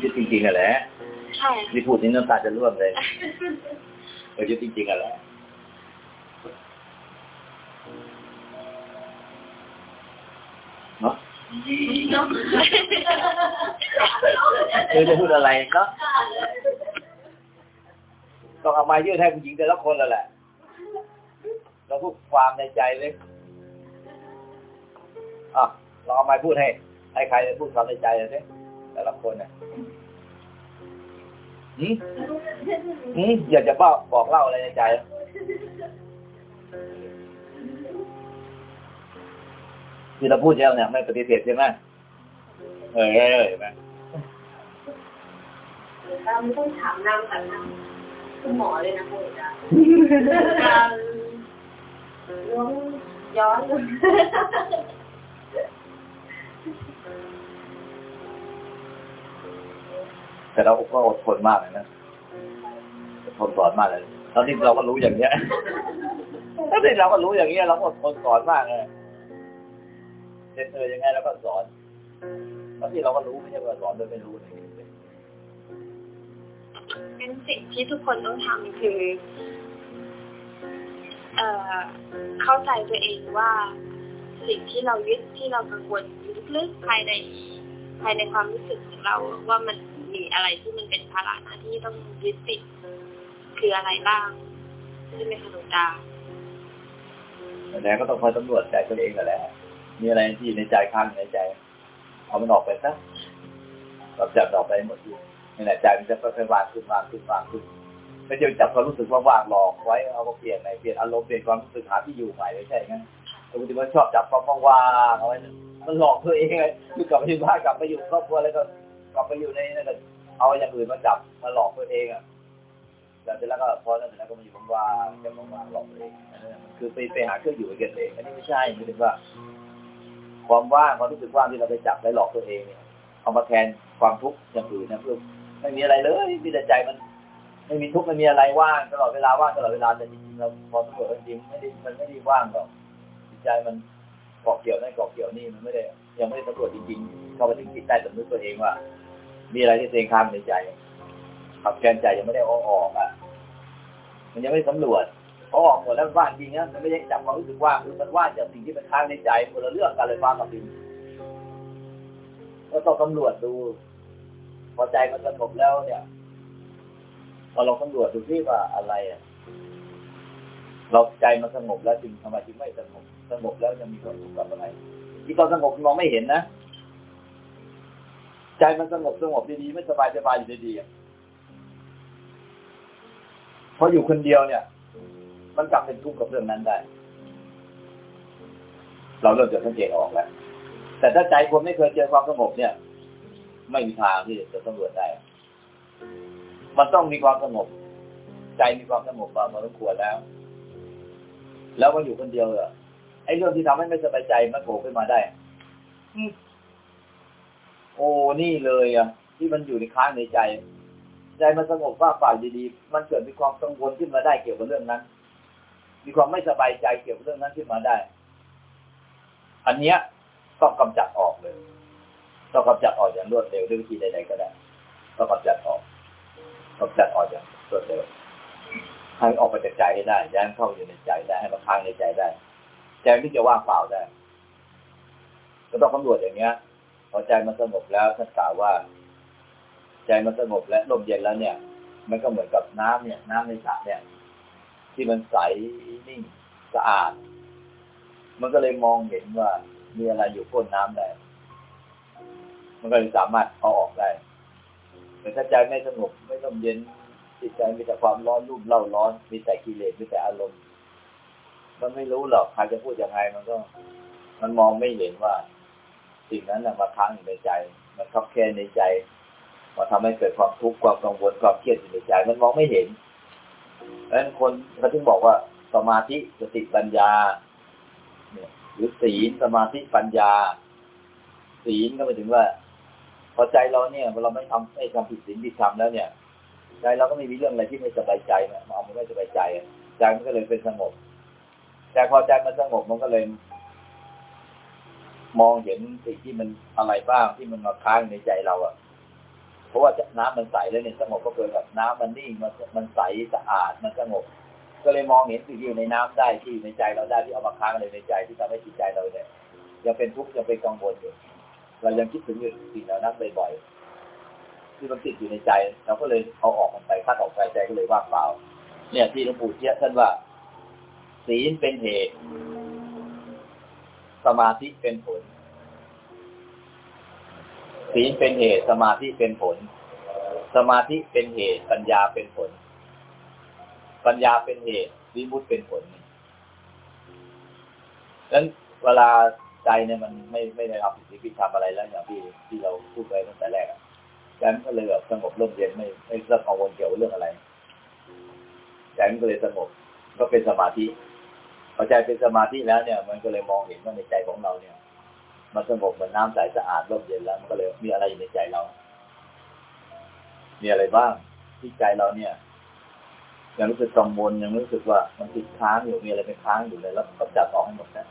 ยึดจริงๆอะแหละใช่นี่พูดนี่น้ำตาจะร่วงเลยเออยึดจริงๆอะแหละเนาะ คือจะพูดอะไรเนาะต้องเอาไม้ยืดให้ผู้หญิงแต่ละคนแล้วแหละเราพูดความในใจเลยอะลองเอาไม้พูดให้ให้ใครพูดความในใจเลยสิแต่ละคนเนี่ยหืมหืมอยากจะบอกบอกเล่าอะไรในใจ ที่เราพูดแล้วเนี่ยไม่ปฏิเสธใช่ไหมเออเห็นไหมเราไม่ต้องถามนามแต่นามคุณหมอเลยนะคุณอาจารย์การล้วงย้อนแต่เราก็อดทนมากเลยนะอดทนสอนมากเลยตอนนี้เราก็รู้อย่างเนี้ยตอนนี้เราก็รู้อย่างเนี้ยเราก็อดทนสอนมากเลย เรียนเออยังไงเราก็สอนตอนนี้เราก็รู้ไม่ใช่ว่าสอนโดยไม่รู้เลยงั้นสิ่งที่ทุกคนต้องทำคือ เอ่อ เข้าใจตัวเองว่าสิ่งที่เรายึดที่เรากังวลอยู่ลึกๆภายในภายในความรู้สึกของเราว่ามันมีอะไรที่มันเป็นภาระหน้าที่ต้องยึดติดคืออะไรบ้างใช่ไหมคะหลวงตาแต่ก็ต้องคอยตำรวจใจตัวเองกันแหละ มีอะไรที่ในใจค้างในใจ เอามันออกไปซะเราจับออกไปหมดทีนี่แหละใจมันจะค่อยๆวางขึ้นวางขึ้นวางขึ้นไม่ใช่จับความรู้สึกว่าว่างหลอกไว้เอามาเปลี่ยนในเปลี่ยนอารมณ์เปลี่ยนความรู้สึกหาที่อยู่ใหม่ไม่ใช่งั้นปกติมันชอบจับความว่างๆเอาไว้มันหลอกตัวเองไงคือกลับไปอยู่บ้านกลับไปอยู่ครอบครัวแล้วก็กลับไปอยู่ในนั่นก็เอาอย่างอื่นมาจับมาหลอกตัวเองอะแต่เสร็จแล้วก็พอนั้นเสร็จแล้วก็มาอยู่ว่างๆจะว่างๆหลอกตัวเองคือไปไปหาเครื่องอยู่กับตัวเองอันนี้ไม่ใช่หมายถึงว่า ความว่างความรู้สึกว่างที่เราไปจับไปหลอกตัวเองเนี่ยเอามาแทนความทุกข์อย่างอื่นนะเพื่อไม่มีอะไรเลยมีแต่ใจมัน ไม่มีทุกข์ไม่มีอะไรว่างตลอดเวลาว่างตลอดเวลาแต่จริงๆเราพอสำรวจจริงไม่ได้มันไม่ได้ว่างหรอกจิตใจมันเกาะเกี่ยวนั่นเกาะเกี่ยวนี่มันไม่ได้ ยังไม่ได้สำรวจจริงๆเข้าไปถึงจิตใต้สำนึกตัวเองว่า มีอะไรที่ตัวเองค้างในใจขับแกนใจยังไม่ได้เอออกอะ มันยังไม่สำรวจ พอออกหมดแล้วว่าจริงนะมันไม่ใช่จับความรู้สึกว่างคือมันว่าจากสิ่งที่มันค้างในใจคนละเรื่องกันเลยฟ้ากับดินก็ต้องสำรวจดู พอใจมันสงบแล้วเนี่ยพอลองสำรวจดูที่ว่าอะไรอะเราใจมันสงบแล้วจริงทำไมจึงไม่สงบสงบแล้วยังมีความสุขกับอะไร ที่ตอนสงบมองไม่เห็นนะใจมันสงบสงบดีๆไม่สบายสบายอยู่ดีๆอะพออยู่คนเดียวเนี่ย มันกลับเป็นทุกข์กับเรื่องนั้นได้ เราเริ่มจะสังเกตออกแล้ว แต่ถ้าใจคนไม่เคยเจอความสงบเนี่ย ไม่มีทางที่จะสำรวจได้ มันต้องมีความสงบ ใจมีความสงบมาพอสมควรแล้ว แล้วมาอยู่คนเดียวเหรอไอ้เรื่องที่ทำให้ไม่สบายใจมันโผล่ขึ้นมาได้อโอ้นี่เลยอะ ที่มันอยู่ในค้างในใจ ใจมันสงบว่าฝ่ายดีๆ มันเกิดมีความกังวลขึ้นมาได้เกี่ยวกับเรื่องนั้น มีความไม่สบายใจเกี่ยวกับเรื่องนั้นขึ้นมาได้ อันเนี้ยต้องกำจัดออกเลย ต้องกำจัดออกอย่างรวดเร็วด้วยวิธีใด ๆ ก็ได้ ต้องกำจัดออกกำจัดออกอย่างรวดเร็วให้ออกไปจากใจให้ได้ย้ายเข้าอยู่ในใจได้ให้มันค้างในใจได้ใจที่จะว่างเปล่าได้ก็ต้องกำรวจอย่างเงี้ย พอใจมันสงบแล้วท่านกล่าวว่า ใจมันสงบและลมเย็นแล้วเนี่ย มันก็เหมือนกับน้ำเนี่ย น้ำในสระเนี่ย ที่มันใสนิ่งสะอาด มันก็เลยมองเห็นว่า มีอะไรอยู่ก้นน้ำได้ มันก็เลยสามารถเอาออกได้ แต่ถ้าใจไม่สงบไม่ลมเย็นจิตใจมีแต่ความร้อนรุ่มเล่าร้อน มีแต่กิเลสมีแต่อารมณ์ มันไม่รู้หรอกใครจะพูดยังไงมันก็ มันมองไม่เห็นว่า สิ่งนั้นนะมาค้างอยู่ในใจ มันคับแค่ในใจมาทำให้เกิดความทุกข์ความกังวลความเครียดอยู่ในใจ มันมองไม่เห็น ดังนั้นคนเขาถึงบอกว่าสมาธิสติปัญญาเนี่ยหรือศีลสมาธิปัญญา ศีลก็หมายถึงว่า พอใจเราเนี่ยเราไม่ทำไม่ทำผิดศีลผิดธรรมแล้วเนี่ยใจเราก็ไม่มีเรื่องอะไรที่ไม่สบายใจนะมันเอามันไม่สบายใจใจมันก็เลยเป็นสงบ แต่พอใจมันสงบมันก็เลย มองเห็นสิ่งที่มันอะไรบ้างที่มันมาค้างในใจเราอะ เพราะว่าน้ำมันใสแล้วเนี่ยสงบก็เกิดกับน้ำมันนิ่งมันมันใสสะอาดมันสงบ ก็เลยมองเห็นสิ่งที่อยู่ในน้ำได้ที่ในใจเราได้ที่เอามาค้างอะไรในใจที่ทำให้จิตใจเราเนี่ยยังเป็นทุกข์ยังเป็นกังวลอยู่ เรายังคิดถึงอยู่สิ่งเหล่านั้นบ่อยๆที่มันติดอยู่ในใจเราก็เลยเอาออกมันไปคัดออกไปใจก็เลยว่างเปล่า เนี่ยที่หลวงปู่เทียท่านว่า ศีลเป็นเหตุ สมาธิเป็นผล ศีลเป็นเหตุสมาธิเป็นผล สมาธิเป็นเหตุ ปัญญาเป็นผล ปัญญาเป็นเหตุวิมุตติเป็นผลดังนั้นเวลาใจเนี่ยมันไม่ไม่ได้ทำผิดศีลผิดธรรมอะไรแล้วอย่างที่ที่เราพูดไปตั้งแต่แรกอะใจมันก็เลยแบบสงบร่มเย็นไม่ไม่เรื่องกังวลเกี่ยวเรื่องอะไรใจมันก็เลยสงบก็เป็นสมาธิพอใจเป็นสมาธิแล้วเนี่ย มันก็เลยมองเห็นว่าในใจของเราเนี่ย มันสงบเหมือนน้ำใสสะอาดร่มเย็นแล้ว มันก็เลยมีอะไรอยู่ในใจเรา มีอะไรบ้างที่ใจเราเนี่ย ยังรู้สึกกังวลยังรู้สึกว่ามันติดค้างอยู่มีอะไรเป็นค้างอยู่เลยแล้วก็จัดออกให้หมดนะ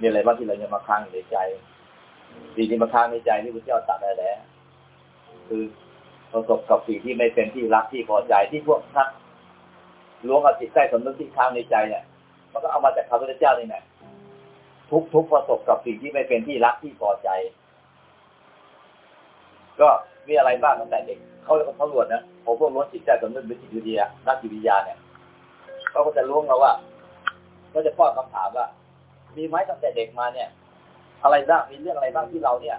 มีอะไรบ้างที่เรายังมาค้างอยู่ในใจสิ่งที่มาค้างในใจที่พระเจ้าตัดได้แล้วคือประสบกับสิ่งที่ไม่เป็นที่รักที่พอใจที่พวกนักล้วงเอาจิตใต้สำนึกที่ค้างในใจเนี่ยมันก็เอามาจากพระพุทธเจ้านี่แหละ ทุกทุกประสบกับสิ่งที่ไม่เป็นที่รักที่พอใจ ก็มีอะไรบ้างตั้งแต่เด็กเขาเรียกว่าตรวจนะผมพวกล้วงจิตใจสำนึกหรือจิตวิทยานักจิตวิทยาเนี่ยเขาก็จะล้วงเราว่าก็จะป้อนคำถามว่า มีไหมตั้งแต่เด็กมาเนี่ย อะไรบ้างมีเรื่องอะไรบ้างที่เราเนี่ย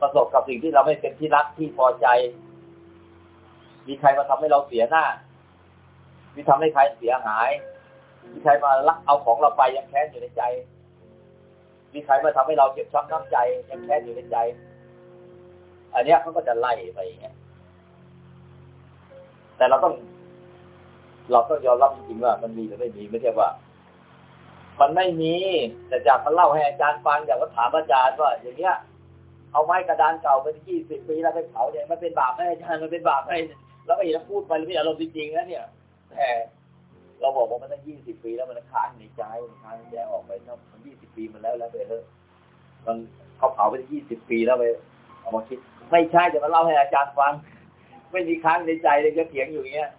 ประสบกับสิ่งที่เราไม่เป็นที่รักที่พอใจ มีใครมาทำให้เราเสียหน้า มีทำให้ใครเสียหาย มีใครมาลักเอาของเราไปยังแค้นอยู่ในใจ มีใครมาทำให้เราเจ็บช้ำน้ำใจยังแค้นอยู่ในใจ อันเนี้ยเขาก็จะไล่ไปอย่างเงี้ยแต่เราต้อง เราต้องยอมรับจริงๆว่า มันมีหรือไม่มีไม่ใช่ว่า มันไม่มี แต่จากมาเล่าให้อาจารย์ฟังอยากก็ถามอาจารย์ว่า อย่างเงี้ย เอาไม้กระดานเก่าไปยี่สิบปีแล้วไปเผาเนี่ยมันเป็นบาปไหมอาจารย์มันเป็นบาปไหมแล้วก็อีกพูดไปแล้วไม่อารมณ์จริงๆนะเนี่ยแต่ เราบอกว่ามันตั้งยี่สิบปีแล้วมันค้างในใจมันค้างในใจออกไปนาะมันยี่สิบปีมันแล้วแล้วไปเถอะมันเขาเผาไปยี่สิบปีแล้วไปเอามาคิด ไม่ใช่จะมาเล่าให้อาจารย์ฟัง ไม่มีค้างในใจเลยจะเถียงอยู่อย่างเงี้ย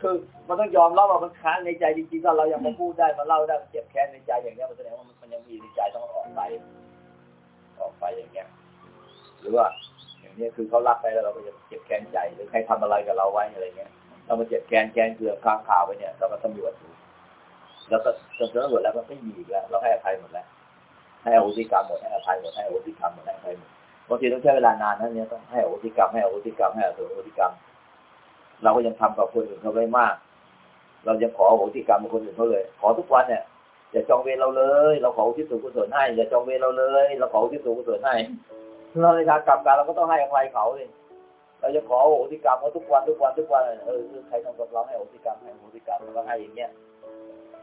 คือมันต้องยอมรับว่ามันค้างในใจจริงๆก็เรายังมาพูดได้มาเล่าได้มันเจ็บแค้นในใจอย่างเงี้ยมันแสดงว่ามันยังมีในใจต้องออกไป ออกไปอย่างเงี้ย หรือว่า อย่างเนี้ยคือเขารักไปแล้วเราก็จะเจ็บแค้นใจหรือใครทำอะไรกับเราไว้อะไรเงี้ย เรามาเจ็บแค้นแค้นเกลือค้างข่าวไว้เนี่ยเราก็ตำรวจดูแล้วก็จนตำรวจแล้วก็ไม่มีอีกแล้ว เราให้อภัยหมดแล้ว ให้อโหสิกรรมหมดให้อภัยหมดให้อโหสิกรรมหมดให้อภัยหมดบางทีต้องใช้เวลานานนั้นเนี่ยต้องให้อโหสิกรรมให้อโหสิกรรมให้อโหสิกรรม เราก็ยังทำกับคนอื่นเขาไว้มาก เรายังขออโหสิกรรมกับคนอื่นเขาเลย ขอทุกวันเนี่ยอย่าจองเวรเราเลย เราขอที่สูงกุศลให้อย่าจองเวรเราเลย เราขอที่สูงกุศลให้เราในทางกลับกันเราก็ต้องให้อภัยเขาเลย เราจะขอโหติกรรมเขาทุกวันทุกวันทุกวันเออใครทำกับเราให้โหติกรรมให้โหติกรรมเราให้อย่างเงี้ย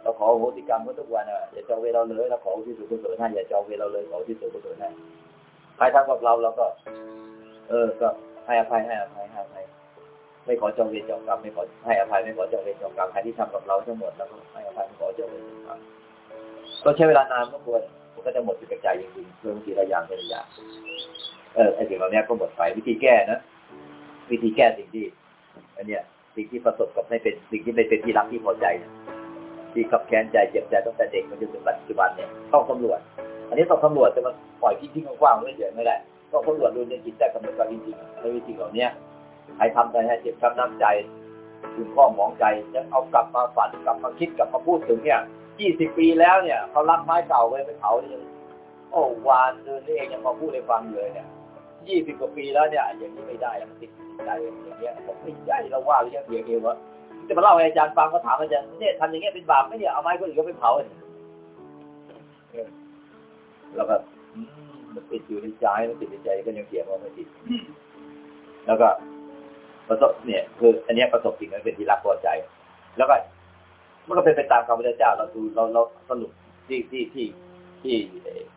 เราขอโหติกรรมเขาทุกวันอะอย่าจองเวรเราเลยเราขอที่สูงกุศลให้อย่าจองเวรเราเลยขอที่สูงกุศลให้ใครทำกับเราเราก็ เออ ก็ให้อภัยให้อภัยให้อภัยไม่ขอจองเวรจองกรรมไม่ขอให้อภัยไม่ขอจองเวรจองกรรมใครที่ทำกับเราทั้งหมดแล้วก็ให้อภัยไม่ขอจองเวรจองกรรมก็ใช้เวลานานก็ควรมันก็จะหมดจิตใจจริงๆเรื่องทีละอย่างทีละอย่างเออไอ้สิ่งเหล่านี้ก็หมดไปวิธีแก้นะ วิธีแก้สิ่งที่อันเนี้ยสิ่งที่ประสบกับไม่เป็นสิ่งที่ไม่เป็นที่รักที่พอใจ ที่ขับแค้นใจเจ็บใจตั้งแต่เด็กมาจนถึงปัจจุบันเนี่ยต้องสำรวจ อันนี้ต้องสำรวจจะมาปล่อยทิ้งๆกว้างๆไม่เฉยไม่ได้ต้องสำรวจดูในจิตใจกับมันกับจริงๆในวิธีเหล่านี้ใครทำใจให้เจ็บช้ำน้ำใจถึงข้อมองใจยังเอากลับมาฝันกลับมาคิดกลับมาพูดถึงเนี่ยยี่สิบปีแล้วเนี่ยเขารักไม้เก่าไว้ไปเผาเนี่ยยังโอ้วานเดินนี่เองยังมาพูดให้ฟังเลยเนี่ย ยี่สิบกว่าปีแล้วเนี่ยอย่างนี้ไม่ได้แล้วมันติดใจอย่างเงี้ยผมไม่ใช่เราว่าหรือยังเถียงเองวะจะมาเล่าให้อาจารย์ฟังก็ถามอาจารย์เนี่ยทำอย่างเงี้ยเป็นบาปไหมเนี่ยเอาไม้คนอื่นก็ไปเผาเนี่ยแล้วก็มันติดอยู่ในใจมันติดในใจก็ยังเถียงว่าไม่ติดแล้วก็ประสบเนี่ย คือ อันนี้ประสบสิ่งนั้นเป็นที่รักพอใจ แล้วก็มันก็เป็นไปตามคำพุทธเจ้าเราดูเราเราสรุปที่ที่ที่ที่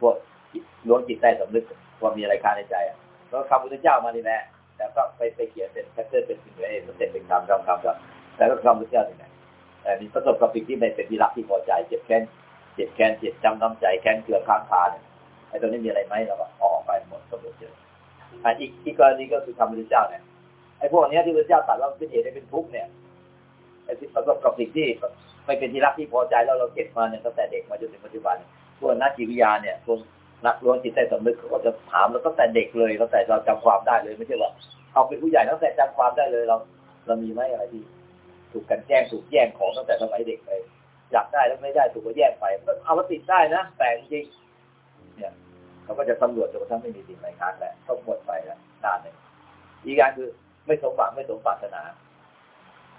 พวกล้วงจิตใต้สำนึกว่ามีอะไรค้างในใจอะ แล้วคำพุทธเจ้ามานี่แหละแต่ก็ไปไปเขียนเป็นแพทเทิร์นเป็นสิ่งเองมันเป็นเป็นคำคำคำคำแต่ก็คำพุทธเจ้านี่แหละแต่นี่ประสบกับสิ่งที่ไม่เป็นที่รักที่พอใจเจ็บแค้นเจ็บแค้นเจ็บจำน้ำใจแค้นเกลือค้างคาเนี่ยไอ้ตัวนี้มีอะไรไหมเราก็ออกไปหมดสมบูรณ์เจออันอีกอีกกรณีก็คือคำพุทธเจ้าเนี่ยไอ้พวกเนี้ยที่พระเจ้าตรัสว่าเป็นเหตุให้เป็นทุกข์เนี่ยไอ้ที่ประสบกับสิ่งที่ไม่เป็นที่รักที่พอใจแล้วเราเก็บมาเนี่ยตั้งแต่เด็กมาจนถึงปัจจุบันพวกนักจิตวิทยาเนี่ยพวก นักล้วงจิตใต้สำนึกเขาก็จะถามเราตั้งแต่เด็กเลยตั้งแต่เราจำความได้เลยไม่ใช่ว่าเอาเป็นผู้ใหญ่ตั้งแต่จำความได้เลยเรา เรามีไหมอะไรที่ถูกกันแกล้งถูกแย่งของตั้งแต่สมัยเด็กเลยอยากได้แล้วไม่ได้ถูกก็แย่งไปเอามาติดได้นะแต่จริงเนี่ยเขาก็จะสำรวจจนกระทั่งไม่มีสิ่งไหนค้างแล้วต้องหมดไปแล้วด้านหนึ่งอีกอย่างคือไม่สมหวังไม่สมปรารถนา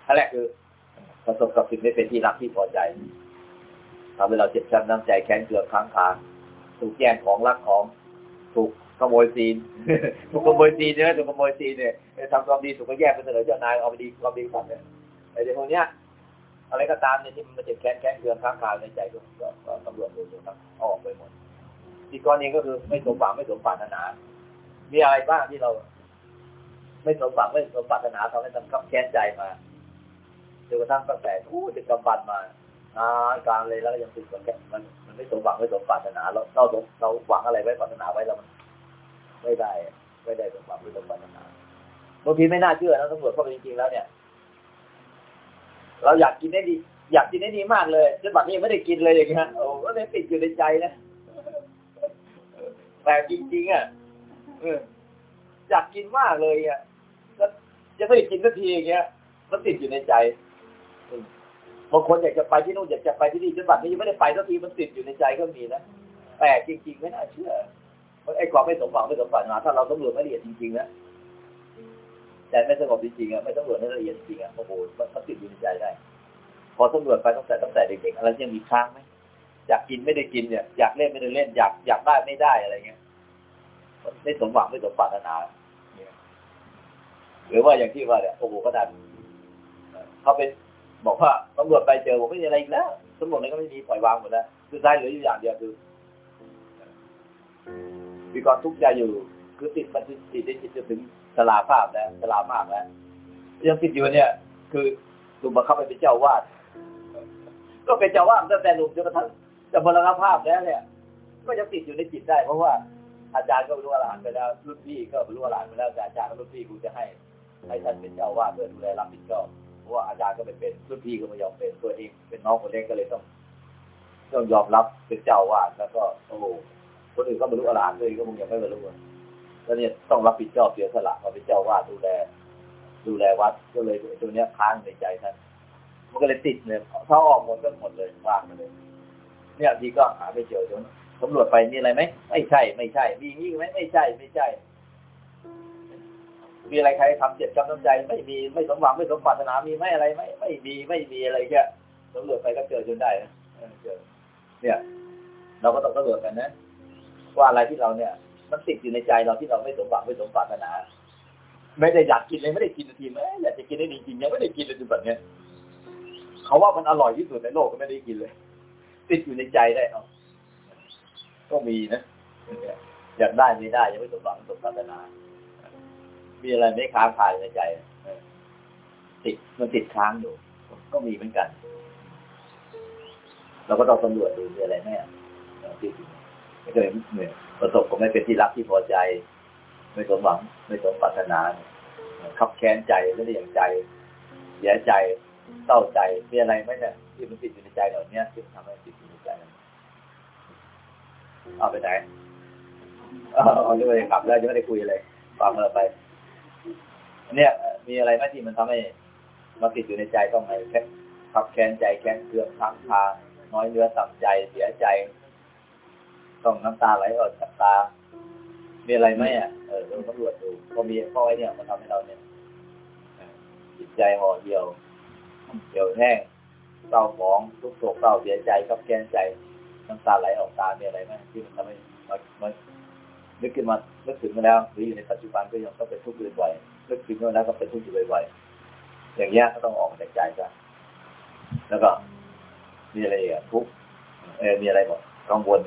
อันแรกคือประสบกับสิ่งไม่เป็นที่รักที่พอใจทำให้เราเจ็บช้ำน้ำใจแค้นเกลือค้างคา ถูกแย่งของรักของ ถูกขโมยซีนถูกขโมยซีนเนี่ยถูกขโมยซีนเนี่ยทำความดีถูกก็แย่งไปเสนอเจ้านายเอาไปดีความดีฝันเนี่ยไอ้เรื่องพวกเนี้ยอะไรก็ตามเนี่ยที่มันเจ็บแค้นแค้นเกลือค้างคาในใจก็ก็ก็ตำรวจดูอยู่ครับออกไปหมดอีกกรณีก็คือไม่สมหวังไม่สมปรารถนา มีอะไรบ้างที่เรา ไม่สมหวังไม่สมปรารถนาทำให้ทำกับแค้นใจมาจนกระทั่งตั้งแต่ทู้ถึงกำบันมา นานการเลยแล้วก็ยังติดกับแค้นมัน ไม่สมหวังไม่สมปรารถนาเราเราเราหวังอะไรไว้ปรารถนาไว้แล้วมันไม่ได้ ไม่ได้สมหวังไม่สมปรารถนาบางทีไม่น่าเชื่อนะตำรวจเข้าไปจริงๆแล้วเนี่ย เราอยากกินได้ดี อยากกินได้ดีมากเลยจนบัดนี้ไม่ได้กินเลยอย่างเงี้ยโอ้ก็เลยติดอยู่ในใจนะแต่จริงๆอะอยากกินมากเลยอะแล้วยังไม่ได้กินสักทีอย่างเงี้ยมันติดอยู่ในใจ บางคนอยากจะไปที่นู่นอยากจะไปที่นี่จนบัดนี้ยังไม่ได้ไปสักทีมันติดอยู่ในใจก็มีนะแต่จริง ๆ ไม่น่าเชื่อไอ้ความไม่สมหวังไม่สมปรารถนาถ้าเราสำรวจไม่ละเอียดจริงๆนะแต่ไม่สงบจริงๆอะไม่สำรวจไม่ละเอียดจริงๆอะโอ้โหมันมันติดอยู่ในใจได้ พอสำรวจไปตั้งแต่ตั้งแต่เด็กๆอะไรยังมีค้างไหมอยากกินไม่ได้กินเนี่ยอยากเล่นไม่ได้เล่นอยากอยากได้ไม่ได้อะไรเงี้ยไม่สมหวังไม่สมปรารถนาหรือว่าอย่างที่ว่าเนี่ยโอ้โหกระดานเขาเป็น บอกว่าตำรวจไปเจอผมไม่มีอะไรอีกแล้วตำรวจอะไรก็ไม่มีปล่อยวางหมดแล้วคือท้ายเหลืออยู่อย่างเดียวคือมีความทุกข์ใจอยู่ คือติดมันติดในจิตจนถึงสลาภาพแล้วสลามากแล้วยังติดอยู่เนี่ย คือถูกบังคับไปเป็นเจ้าวาดก็เป็นเจ้าวาดตั้งแต่หนุ่มจนกระทั่งจะมรณภาพแล้วเนี่ย ก็ยังติดอยู่ในจิตได้เพราะว่าอาจารย์ก็รรลุอรหันไปแล้วรุ่นพี่ก็รรลุอรหันไปแล้วแต่อาจารย์กับรุ่นพี่กูจะให้ ให้ท่านเป็นเจ้าวาดเพื่อดูแลรับผิดชอบ ราะว่าอาจารย์ก็ไม่เป็นรุ่นพี่ก็ไม่ยอมเป็นตัวเองเป็นน้องคนเล็กก็เลยต้องต้องยอมรับเป็นเจ้าวาดแล้วก็โอ้โหคนอื่นก็บรรลุอรหันต์เลยก็มึงยังไม่บรรลุอะแล้วเนี่ยต้องรับผิดชอบเสียสละมาเป็นเจ้าวาดดูแล ดูแลวัดก็เลยตัวเนี้ยค้างในใจท่านมันก็เลยติดเลยถ้าออกหมดก็หมดเลยว่างไปเลย เนี่ยทีก็หาไม่เจอจนตำรวจไปมีอะไรไหมไม่ใช่ไม่ใช่มีอย่างนี้ไหมไม่ใช่ไม่ใช่ มีอะไรใครทำเจ็บจำน้ำใจ ไม่มีไม่สมหวังไม่สมปรารถนามีไหมอะไรไหมไม่มีไม่มีอะไรแค่ตำรวจไปก็เจอจนได้นะเออเจอเนี่ย เราก็ต้องตำรวจกันนะ ว่าอะไรที่เราเนี่ย มันติดอยู่ในใจเราที่เราไม่สมหวังไม่สมปรารถนา ไม่ได้อยากกินเลยไม่ได้กินทีแม้อยากจะกินได้จริงๆยังไม่ได้กินเลยจนแบบเนี้ยเขาว่ามันอร่อยที่สุดในโลกก็ไม่ได้กินเลย ติดอยู่ในใจได้เอาก็มีนะอยากได้ไม่ได้ยังไม่สมหวังสมปรารถนา มีอะไรไม่ค้างคาในใจติดมันติดค้างอยู่ ก็มีเหมือนกัน เราก็ต้องสำรวจดูมีอะไรไหมติดอยู่ไม่เคยเหนื่อยประสบก็ไม่เป็นที่รักที่พอใจ ไม่สมหวัง ไม่สมปรารถนาขับแค้นใจไม่ได้อย่างใจเสียใจเศร้าใจมีอะไรไหมเนี่ยที่มันติดอยู่ในใจเหล่านี้ที่มันทำให้ติดอยู่ในใจเอาไปไหนเอายังไม่ได้กลับแล้วยังไม่ได้คุยเลยฟังเราไป เนี่ย มีอะไรไหมที่มันทำให้มาติดอยู่ในใจต้องไหนแค่ขับแค้นใจแค้นเคืองทังทางน้อยเนื้อต่ำใจเสียใจ ต้องน้ำตาไหลออกจากตา มีอะไรไหมอะเออเราตำรวจดูพอมีข้อไว้เนี่ยมันทำให้เราเนี่ยจิตใจห่อเหี่ยวเหี่ยวแห้งเศร้าหมองทุกโศกเศร้าเสียใจกับแค้นใจน้ำตาไหลออกตามีอะไรไหมที่มันทำให้มันมันนึกขึ้นมานึกถึงมาแล้วหรืออยู่ในปัจจุบันก็ยังต้องเป็นทุกข์อยู่บ่อย นึกถึงมาแล้วก็เป็นทุกข์อยู่บ่อยๆอย่างเงี้ยก็ต้องออกจากใจซะแล้วก็มีอะไรอะทุกข์เออมีอะไรบอกกังวล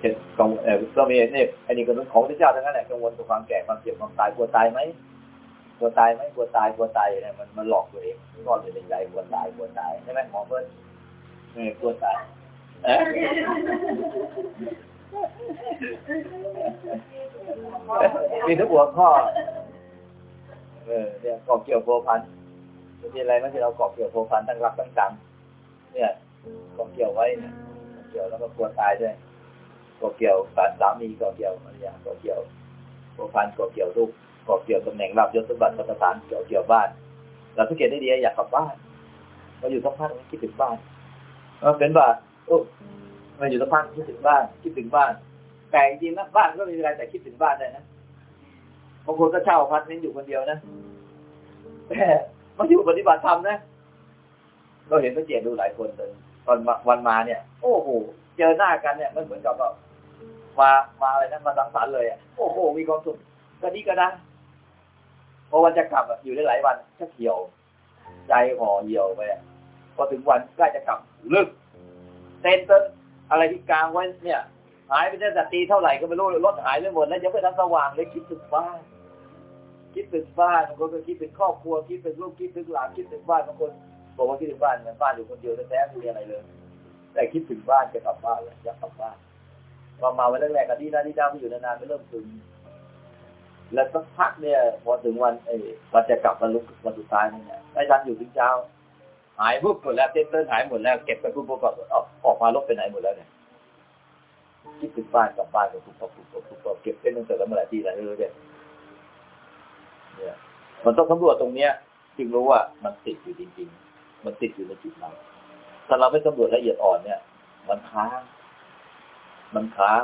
เห็นกังเออก็มีเนี่ยอันนี้ก็เป็นของพระเจ้าทั้งนั้นแหละกังวลกับความแก่ความเจ็บความตายกลัวตายไหมกลัวตายไหมกลัวตายกลัวตายเนี่ยมันมันหลอกตัวเองซ่อนอยู่ในใจกลัวตายกลัวตายใช่ไหมหมอเพิ่นเออกลัวตายเอ๊ะมีทุกหัวข้อ เออเนี่ยเกาะเกี่ยวโพพันมีอะไรไหมที่เราเกาะเกี่ยวโพพันตั้งรักตั้งจังเนี่ยเกาะเกี่ยวไว้เนี่ยเกาะเกี่ยวแล้วก็กลัวตายด้วยเกาะเกี่ยวกับสามีเกาะเกี่ยวภรรยาเกาะเกี่ยวโพพันเกาะเกี่ยวลูกเกาะเกี่ยวตำแหน่งรับยศสมบัติสถานเกาะเกี่ยวบ้านเราสังเกตได้ดีอยากกลับบ้านมาอยู่สักพักคิดถึงบ้านเออเป็นบ้าโอ้มาอยู่สักพักคิดถึงบ้าน คิดถึงบ้านแต่จริงๆนะบ้านก็มีอะไรแต่คิดถึงบ้านได้นะ บางคนก็เช่าอพาร์ตเมนต์อยู่คนเดียวนะแต่มาอยู่ปฏิบัติธรรมนะเราเห็นสังเกตดูหลายคนเลยตอนวันมาเนี่ย โอ้โหเจอหน้ากันเนี่ยมันเหมือนกับว่ามามาอะไรนะมาสังสรรค์เลยอะโอ้โหมีความสุขก็ดีก็ได้พอวันจะกลับอยู่ได้หลายวันก็เขียว ใจห่อเหี่ยวไปพอถึงวันใกล้จะกลับลึกเต้นเต้นอะไรที่กลางไว้เนี่ย หายไปได้แต่ตีเท่าไหร่ก็ไม่รู้รถหายไปหมดแล้วยังไม่ทันสว่างเลยคิดถึงบ้าน คิดถึงบ้านบางคนก็คิดถึงครอบครัวคิดถึงลูกคิดถึงหลานคิดถึงบ้านบางคนบอกว่าคิดถึงบ้านเหมือนบ้านอยู่คนเดียวแท้ๆไม่มีอะไรเลย แต่คิดถึงบ้านจะกลับบ้านเลยอยากกลับบ้านพอมาวันแรกๆก็ดีนะดีนะไม่อยู่นานๆไม่เริ่มถึงแล้วสักพักเนี่ย พอถึงวันเอ้วันจะกลับวันลุกวันสุดท้ายเนี่ยไอ้ทันอยู่ถึงเช้า หายปุ๊บหมดแล้วเต้นเต้นหายหมดแล้วเก็บไปปุ๊บปุ๊บออกออกมาลบไปไหนหมดแล้วเนี่ยคิดถึงบ้านกลับบ้านก็ปุ๊บปุ๊บปุ๊บปุ๊บปุ๊บเก็บเต้นตั้งแต่ละเมื่อไหร่ที่ไหนเออเนี่ย เนี่ยมันต้องสำรวจตรงเนี้ยจึงรู้ว่ามันติดอยู่จริง ๆ มันติดอยู่ในจิตเราถ้าเราไม่สำรวจละเอียดอ่อนเนี่ย มันค้าง มันค้าง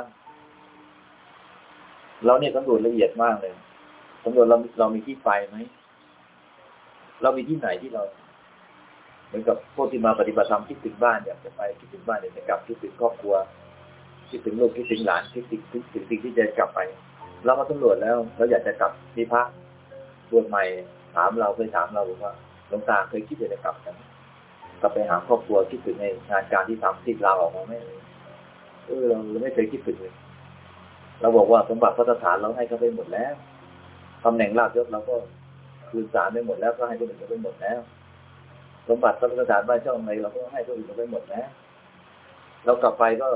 เราเนี่ยสำรวจละเอียดมากเลยสำรวจเราเรามีที่ไปไหมเรามีที่ไหนที่เราเหมือนกับพวกที่มาปฏิบัติธรรมคิดถึงบ้านอยากจะไปคิดถึงบ้านอยากจะกลับคิดถึงครอบครัวคิดถึงลูกคิดถึงหลานคิดถึงคิดถึงสิ่งที่จะกลับไป เรามาสำรวจแล้วเราอยากจะกลับมีพระ บวชใหม่ถามเราเคยถามเราบอกว่าหลวงตาเคยคิดอยากจะกลับกันกลับไปหาครอบครัวคิดถึงในงานการที่ทำที่เราออกมาไหมเออเราไม่เคยคิดถึงเลยเราบอกว่าสมบัติพระสถานเราให้เขาไปหมดแล้วตำแหน่งลาบยศเราก็คืนสารไปหมดแล้วก็ให้คนอื่นไปหมดแล้ว สมบัติพระสถานบ้านช่องอะไรเราก็ให้คนอื่นไปหมดแล้วเรากลับไปก็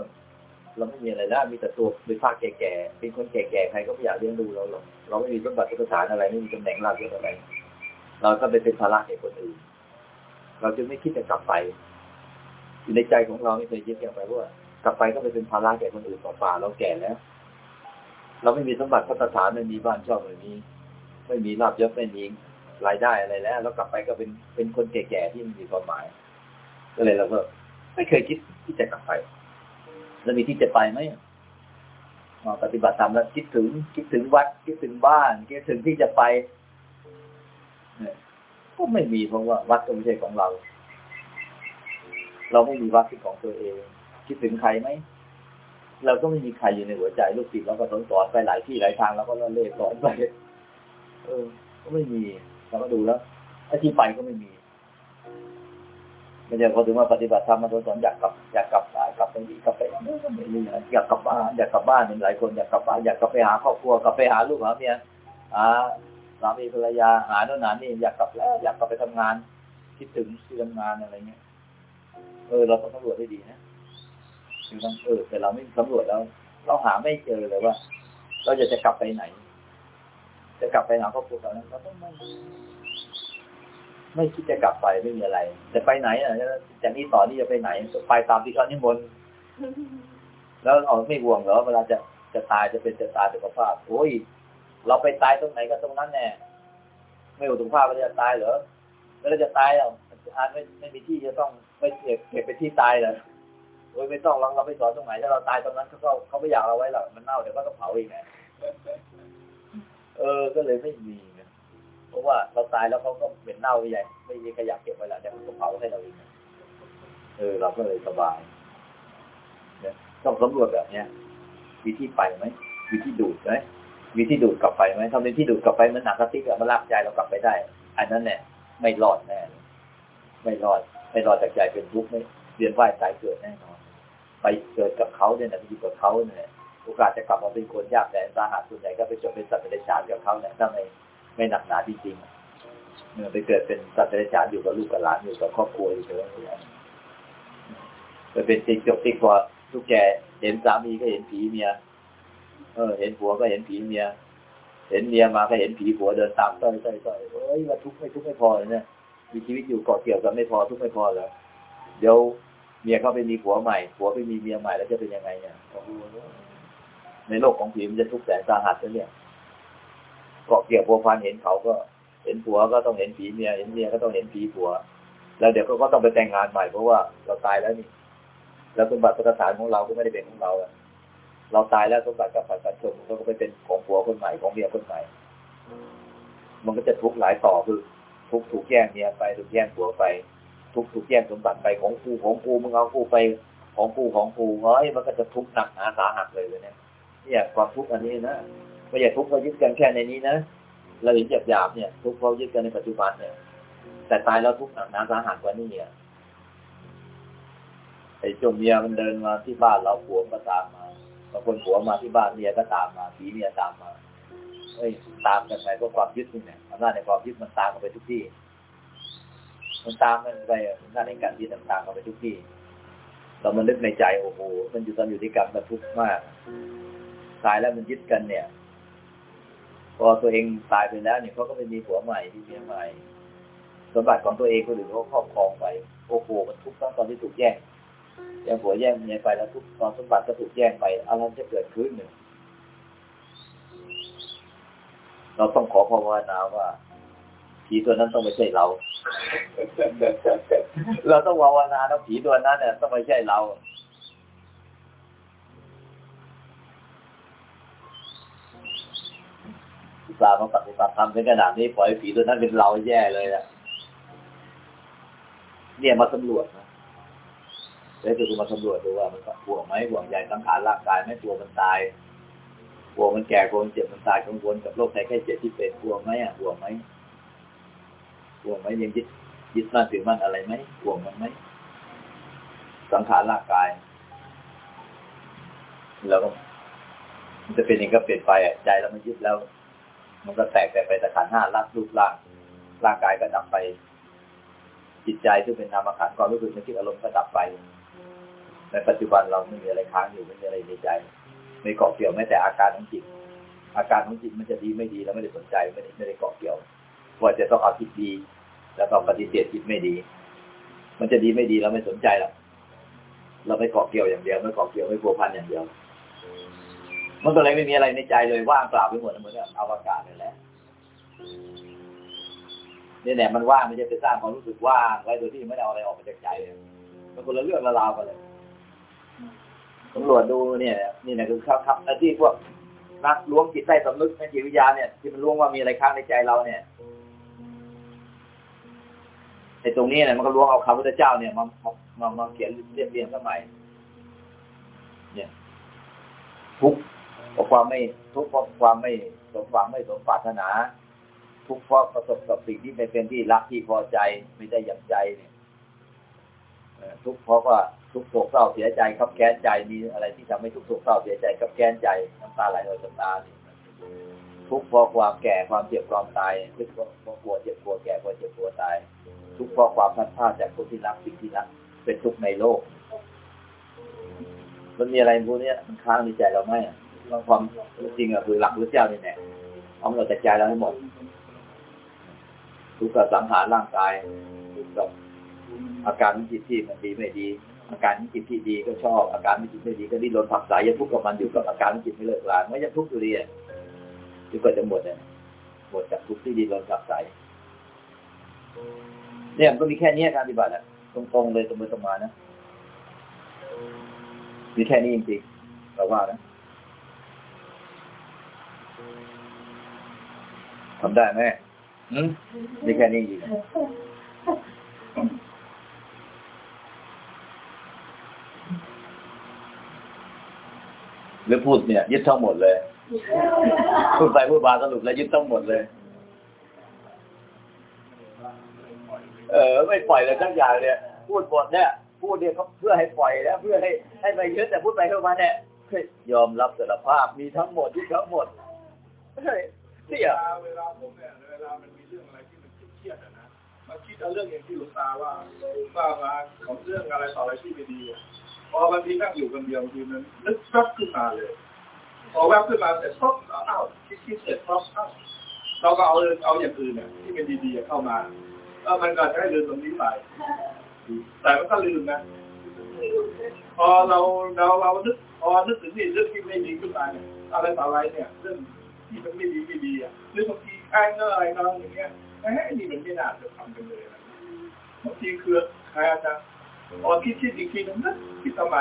เราไม่มีอะไรแล้วมีแต่ตัวเป็นภาคแก่ๆเป็นคนแก่ๆใครก็ไม่อยากเลี้ยงดูเราหรอกเราไม่มีสมบัติพระสถานอะไรไม่มีตำแหน่งลาบยศอะไร เราก็ไปเป็นภาระแก่คนอื่น เราจึงไม่คิดจะกลับไปอยู่ในใจของเราไม่เคยคิดกลับไปว่ากลับไปก็ไปเป็นภาระแก่คนอื่นต่อป่าเราแก่แล้ว เราไม่มีสมบัติพระสถานไม่มีบ้านช่องไม่มีไม่มีลาบยศไม่มีรายได้อะไรแล้วแล้วกลับไปก็เป็นเป็นคนแก่ๆที่ไม่มีความหมาย ก็เลยเราก็ไม่เคยคิดที่จะกลับไป แล้วมีที่จะไปไหมมาปฏิบัติธรรมแล้วคิดถึง คิดถึงวัด คิดถึงบ้าน คิดถึงที่จะไปก็ไม่มีเพราะว่า วัดก็ไม่ใช่ของเรา เราไม่มีวัดที่ของตัวเอง คิดถึงใครไหมเราก็ไม่มีใครอยู่ในหัวใจลูกศิษย์เราก็สอนสอนไปหลายที่หลายทางเราก็เล่สอนไป เออ ก็ไม่มีเราก็ดูแล้วไอ้ที่ไปก็ไม่มี ไม่ใช่พอถึงมาปฏิบัติธรรมมาสอนอยากกลับอยากกลับกลับไปอีกกลับไปไม่มีอยากกลับบ้านอยากกลับบ้านเหมือนหลายคนอยากกลับบ้านอยากกลับไปหาครอบครัวกลับไปหาลูกหาเมียหาสามีภรรยาหาโน่นหานี่อยากกลับแล้วอยากกลับไปทำงาน คิดถึงที่ทำงานอะไรเงี้ยเออเราต้องสำรวจให้ดีนะคือต้องเออแต่เราไม่สำรวจแล้ว เราหาไม่เจอเลยว่า เราจะจะกลับไปไหน จะกลับไปหาครอบครัวเรานั้นเราต้องไม่ ไม่คิดจะกลับไปไม่มีอะไร จะไปไหนอะจากนี้ต่อนี่จะไปไหนไปตามที่เขานิมนต์แล้วเอาไม่ห่วงเหรอเวลาจะจะตายจะเป็นจะตายสุขภาพโอ้ยเราไปตายตรงไหนก็ตรงนั้นแน่ไม่ห่วงสุขภาพเราจะตายเหรอแล้วเราจะตายอะอาจไม่ไม่มีที่จะต้องไม่เก็บเก็บเป็นที่ตายเหรอโอ้ยไม่ต้องเราเราไปสอนตรงไหนถ้าเราตายตรงนั้นเขาก็เขาไม่อยากเราไว้หรอกมันเน่าเดี๋ยวก็ต้องเผาอีกไงเออก็เลยไม่มีนะ เพราะว่าเราตายแล้วเขาก็เป็นเน่าใหญ่ไม่มีใครอยากเก็บไว้แล้วเดี๋ยวเขาเผาให้เราอีกเออเราก็เลยสบายเนี่ยต้องสำรวจแบบเนี้ยมีที่ไปไหมมีที่ดูดไหมมีที่ดูดกลับไปไหมถ้าเป็นที่ดูดกลับไปมันหนักกระติกอะมันลากใจเรากลับไปได้ อันนั้นเนี่ยไม่รอดแน่ไม่รอด ไม่รอดจากใจเป็นทุกข์ไม่เรียนว่ายตายเกิดแน่นอน ไปเกิดกับเขาเนี่ยนะไปอยู่กับเขาเนี่ยโอกาสจะกลับมาเป็นคนยากแสนสาหัสส่วนใหญ่ก็ไปจบเป็นสัตว์เดรัจฉานกับเขาเนี่ยถ้าไม่ ไม่หนักหนาจริงๆเนี่ยไปเกิดเป็นสัตว์เดรัจฉานอยู่กับลูกกับหลานอยู่กับครอบครัวอยู่เฉยๆไปเป็นติ๊กจบติ๊กพอลูกแกเห็นสามีก็เห็นผีเมีย เออ เห็นผัวก็เห็นผีเมีย เห็นเมียมาก็เห็นผีผัวเดินตามต้อยต้อยต้อยเฮ้ยว่าทุกข์ไม่ทุกข์ไม่พอเลยเนี่ยมีชีวิตอยู่เกาะเกี่ยวกันไม่พอทุกข์ไม่พอแล้วเดี๋ยวเมียเขาไปมีผัวใหม่ผัวไปมีเมียใหม่แล้วจะเป็นยังไงเนี่ยในโลกของผีมันจะทุกข์แสนสาหัสแล้วเนี่ย เกาะเกี่ยวพัวพันเห็นเขาก็เห็นผัวก็ต้องเห็นผีเมียเห็นเมียก็ต้องเห็นผีผัว แล้วเดี๋ยวก็ต้องไปแต่งงานใหม่เพราะว่าเราตายแล้วนี่ แล้วสมบัติประสานของเราก็ไม่ได้เป็นของเราเราตายแล้วสมบัติกับปัจจัยชนมันก็ไปเป็นของผัวคนใหม่ของเมียคนใหม่ มันก็จะทุกข์หลายต่อคือ ทุกข์ถูกแย่งเมียไปถูกแย่งผัวไป ทุกข์ถูกแย่งสมบัติไปของกูของกูมึงเอากูไปของกูของกูเฮ้ยมันก็จะทุกข์หนักหนาสาหัสเลยเลยเนี่ยเนี่ยความทุกข์อันนี้นะ ไม่ใช่ทุกข์เพราะยึดกันแค่ในนี้นะเราเห็นหยาบๆเนี่ย ทุกข์เพราะยึดกันในปัจจุบันเนี่ย แต่ตายแล้วทุกข์หนักหนาสาหัสกว่านี้เนี่ยไอ้จมเมียมันเดินมาที่บ้านเราผัวก็ตามมาบางคนผัวมาที่บ้านเมียก็ตามมาผีเมียตามมาเอ้ยตามกันไปเพราะความยึดนี่เนี่ยอำนาจในความยึดมันตามกันไปทุกที่ มันตามมันไปอำนาจในการยึดต่างๆกันไปทุกที่ เรามันนึกในใจโอ้โหมันอยู่ตอนอยู่ที่กรรมมันทุกข์มากตายแล้วมันยึดกันเนี่ย อตัวเองตายไปแล้วเนี่ยเขาก็ไปมีผัวใหม่มีเมียใหม่สมบัติของตัวเองคนอื่นเขาครอบครองไปโอ้โหมันทุกข์ทั้งตอนที่ถูกแย่งแย่งผัวแย่งเมียไปแล้วทุกตอนสมบัติก็ถูกแย่งไปอะไรจะเกิดขึ้นหนึ่งเราต้องขอภาวนาว่าผีตัวนั้นต้องไม่ใช่เรา เราต้องภาวนาแล้วผีตัวนั้นเนี่ยต้องไม่ใช่เรา อุตส่าห์มาปฏิบัติธรรมในขนาดนี้ปล่อยผีตัวนั้นเป็นเราแย่เลยอะเนี่ยมาสำรวจนะแล้วคือมาสำรวจดูว่ามันห่วงไหมห่วงใยสังขารร่างกายไหมกลัวมันตายกลัวมันแก่กลัวมันเจ็บมันตายกังวลกับโรคภัยไข้เจ็บที่เป็นกลัวไหมอะกลัวไหมกลัวไหมยังยึดยึดมั่นถือมั่นอะไรไหมกลัวมันไหมสังขารร่างกาย แล้วก็มันจะเป็นอย่างก็เปลี่ยนไปอะใจเรามันยึดแล้ว มันก็แตกแต่ไปแต่ขันห้ารักรูปร่าง ร่างกายก็ดับไป จิตใจที่เป็นนามขันธ์ความรู้สึกนึกคิดอารมณ์ก็ดับไป ในปัจจุบันเราไม่มีอะไรค้างอยู่ไม่มีอะไรในใจไม่เกาะเกี่ยวแม้แต่อาการของจิต อาการของจิตมันจะดีไม่ดีเราไม่ได้สนใจไม่ได้ไม่ได้เกาะเกี่ยวว่าจะต้องเอาจิตดี แล้วต้องปฏิเสธจิตไม่ดี มันจะดีไม่ดีเราไม่สนใจหรอกเราไม่เกาะเกี่ยวอย่างเดียวไม่เกาะเกี่ยวไม่พัวพันอย่างเดียว มันก็เลยไม่มีอะไรในใจเลยว่างเปล่าไปหมดเหมือนกับอวกาศนี่แหละนี่แหละมันว่างมันจะไปสร้างความรู้สึกว่างไว้โดยที่ไม่ได้เอาอะไรออกมาจากใจเลยมันคนละเรื่องละราวกันเลยตำรวจดูเนี่ย นี่นะคือครับครับหน้าที่พวกนักล้วงจิตใต้สำนึกในจิตวิญญาณเนี่ย ที่มันล้วงว่ามีอะไรค้างในใจเราเนี่ยไอ้ตรงนี้เนี่ยมันก็ล้วงเอาคำพระเจ้าเนี่ยมามามาเขียนเรียบเรียงสมัยเนี่ยทุก เพราะความไม่ทุกข์เพราะความไม่สมหวังไม่สมปรารถนา ทุกข์เพราะประสบกับสิ่งที่ไม่เป็นที่รักที่พอใจไม่ได้อย่างใจเนี่ยทุกข์เพราะว่าทุกโศกเศร้าเสียใจครับแค้นใจมีอะไรที่ทำให้ทุกโศกเศร้าเสียใจครับแค้นใจน้ำตาไหลออกจากตาเนี่ยทุกข์เพราะความแก่ความเจ็บความตายทุกข์เพราะกลัวเจ็บกลัวแก่กลัวเจ็บกลัวตาย ทุกข์เพราะความพัดพลาดจากคนที่รักสิ่งที่รักเป็นทุกข์ในโลก มันมีอะไรพวกนี้มันค้างในใจเราไหมอะ ความจริงอะคือหลักพระเจ้านี่แหละเอาเราจากใจเราให้หมดทุกข์กับสังหารร่างกายทุกกับอาการจิตที่มันดีไม่ดี อาการจิตที่ดีก็ชอบอาการจิตไม่ดีก็ดิ้นรนผักสายยังทุกข์กับมันอยู่กับอาการจิตไม่เลิกลาไม่ยังทุกข์อยู่ดีอะจนกว่าจะหมดเนี่ยหมดจากทุกข์ที่ดิ้นรนผักสายเนี่ยมันก็มีแค่นี้การปฏิบัติอะตรงๆเลยตรงไปตรงมานะมีแค่นี้จริงๆเราว่านะ ทำได้ไหมอืมมีแค่นี้จริงหรือพูดเนี่ย ยึดทั้งหมดเลย พูดไปพูดมาสรุปแล้วยึดทั้งหมดเลย เออ ไม่ปล่อยเลยทั้งอย่างเนี่ย พูดหมดเนี่ย พูดเนี่ยเขาเพื่อให้ปล่อยแล้วเพื่อให้ให้ไปยึดแต่พูดไปเข้ามาเนี่ยเฮ้ยยอมรับสารภาพมีทั้งหมดที่ทั้งหมด เฮ้ยเสียเวลาเวลาผมเนี่ยเวลามันมีเรื่องอะไรที่มันเครียดๆอะนะมาคิดเอาเรื่องอย่างที่หลวงตาว่าว่ามาของเรื่องอะไรต่ออะไรที่ไม่ดีพอบางทีนั่งอยู่คนเดียวทีมันนึกแวบขึ้นมาเลยพอแวบขึ้นมาเสร็จปุ๊บอ้าวคิดคิดเสร็จปุ๊บอ้าวเราก็เอาเอาอย่างอื่นเนี่ยที่เป็นดีๆเข้ามาแล้วมันก็จะให้ลืมตรงนี้ไปแต่มันก็ลืมนะพอเราเราเรานึกพอนึกถึงนี่เรื่องที่ไม่ดีขึ้นมาเนี่ยอะไรต่ออะไรเนี่ยเรื่อง ที่มันไม่ดีไม่ดีอะหรือบางทีแอ้งอะไรนองอย่างเงี้ยแหมนี่มันไม่น่าจะทำกันเลยนะบางทีคือแค่นะพอคิดคิดอีกทีนึงนะคิดทำไม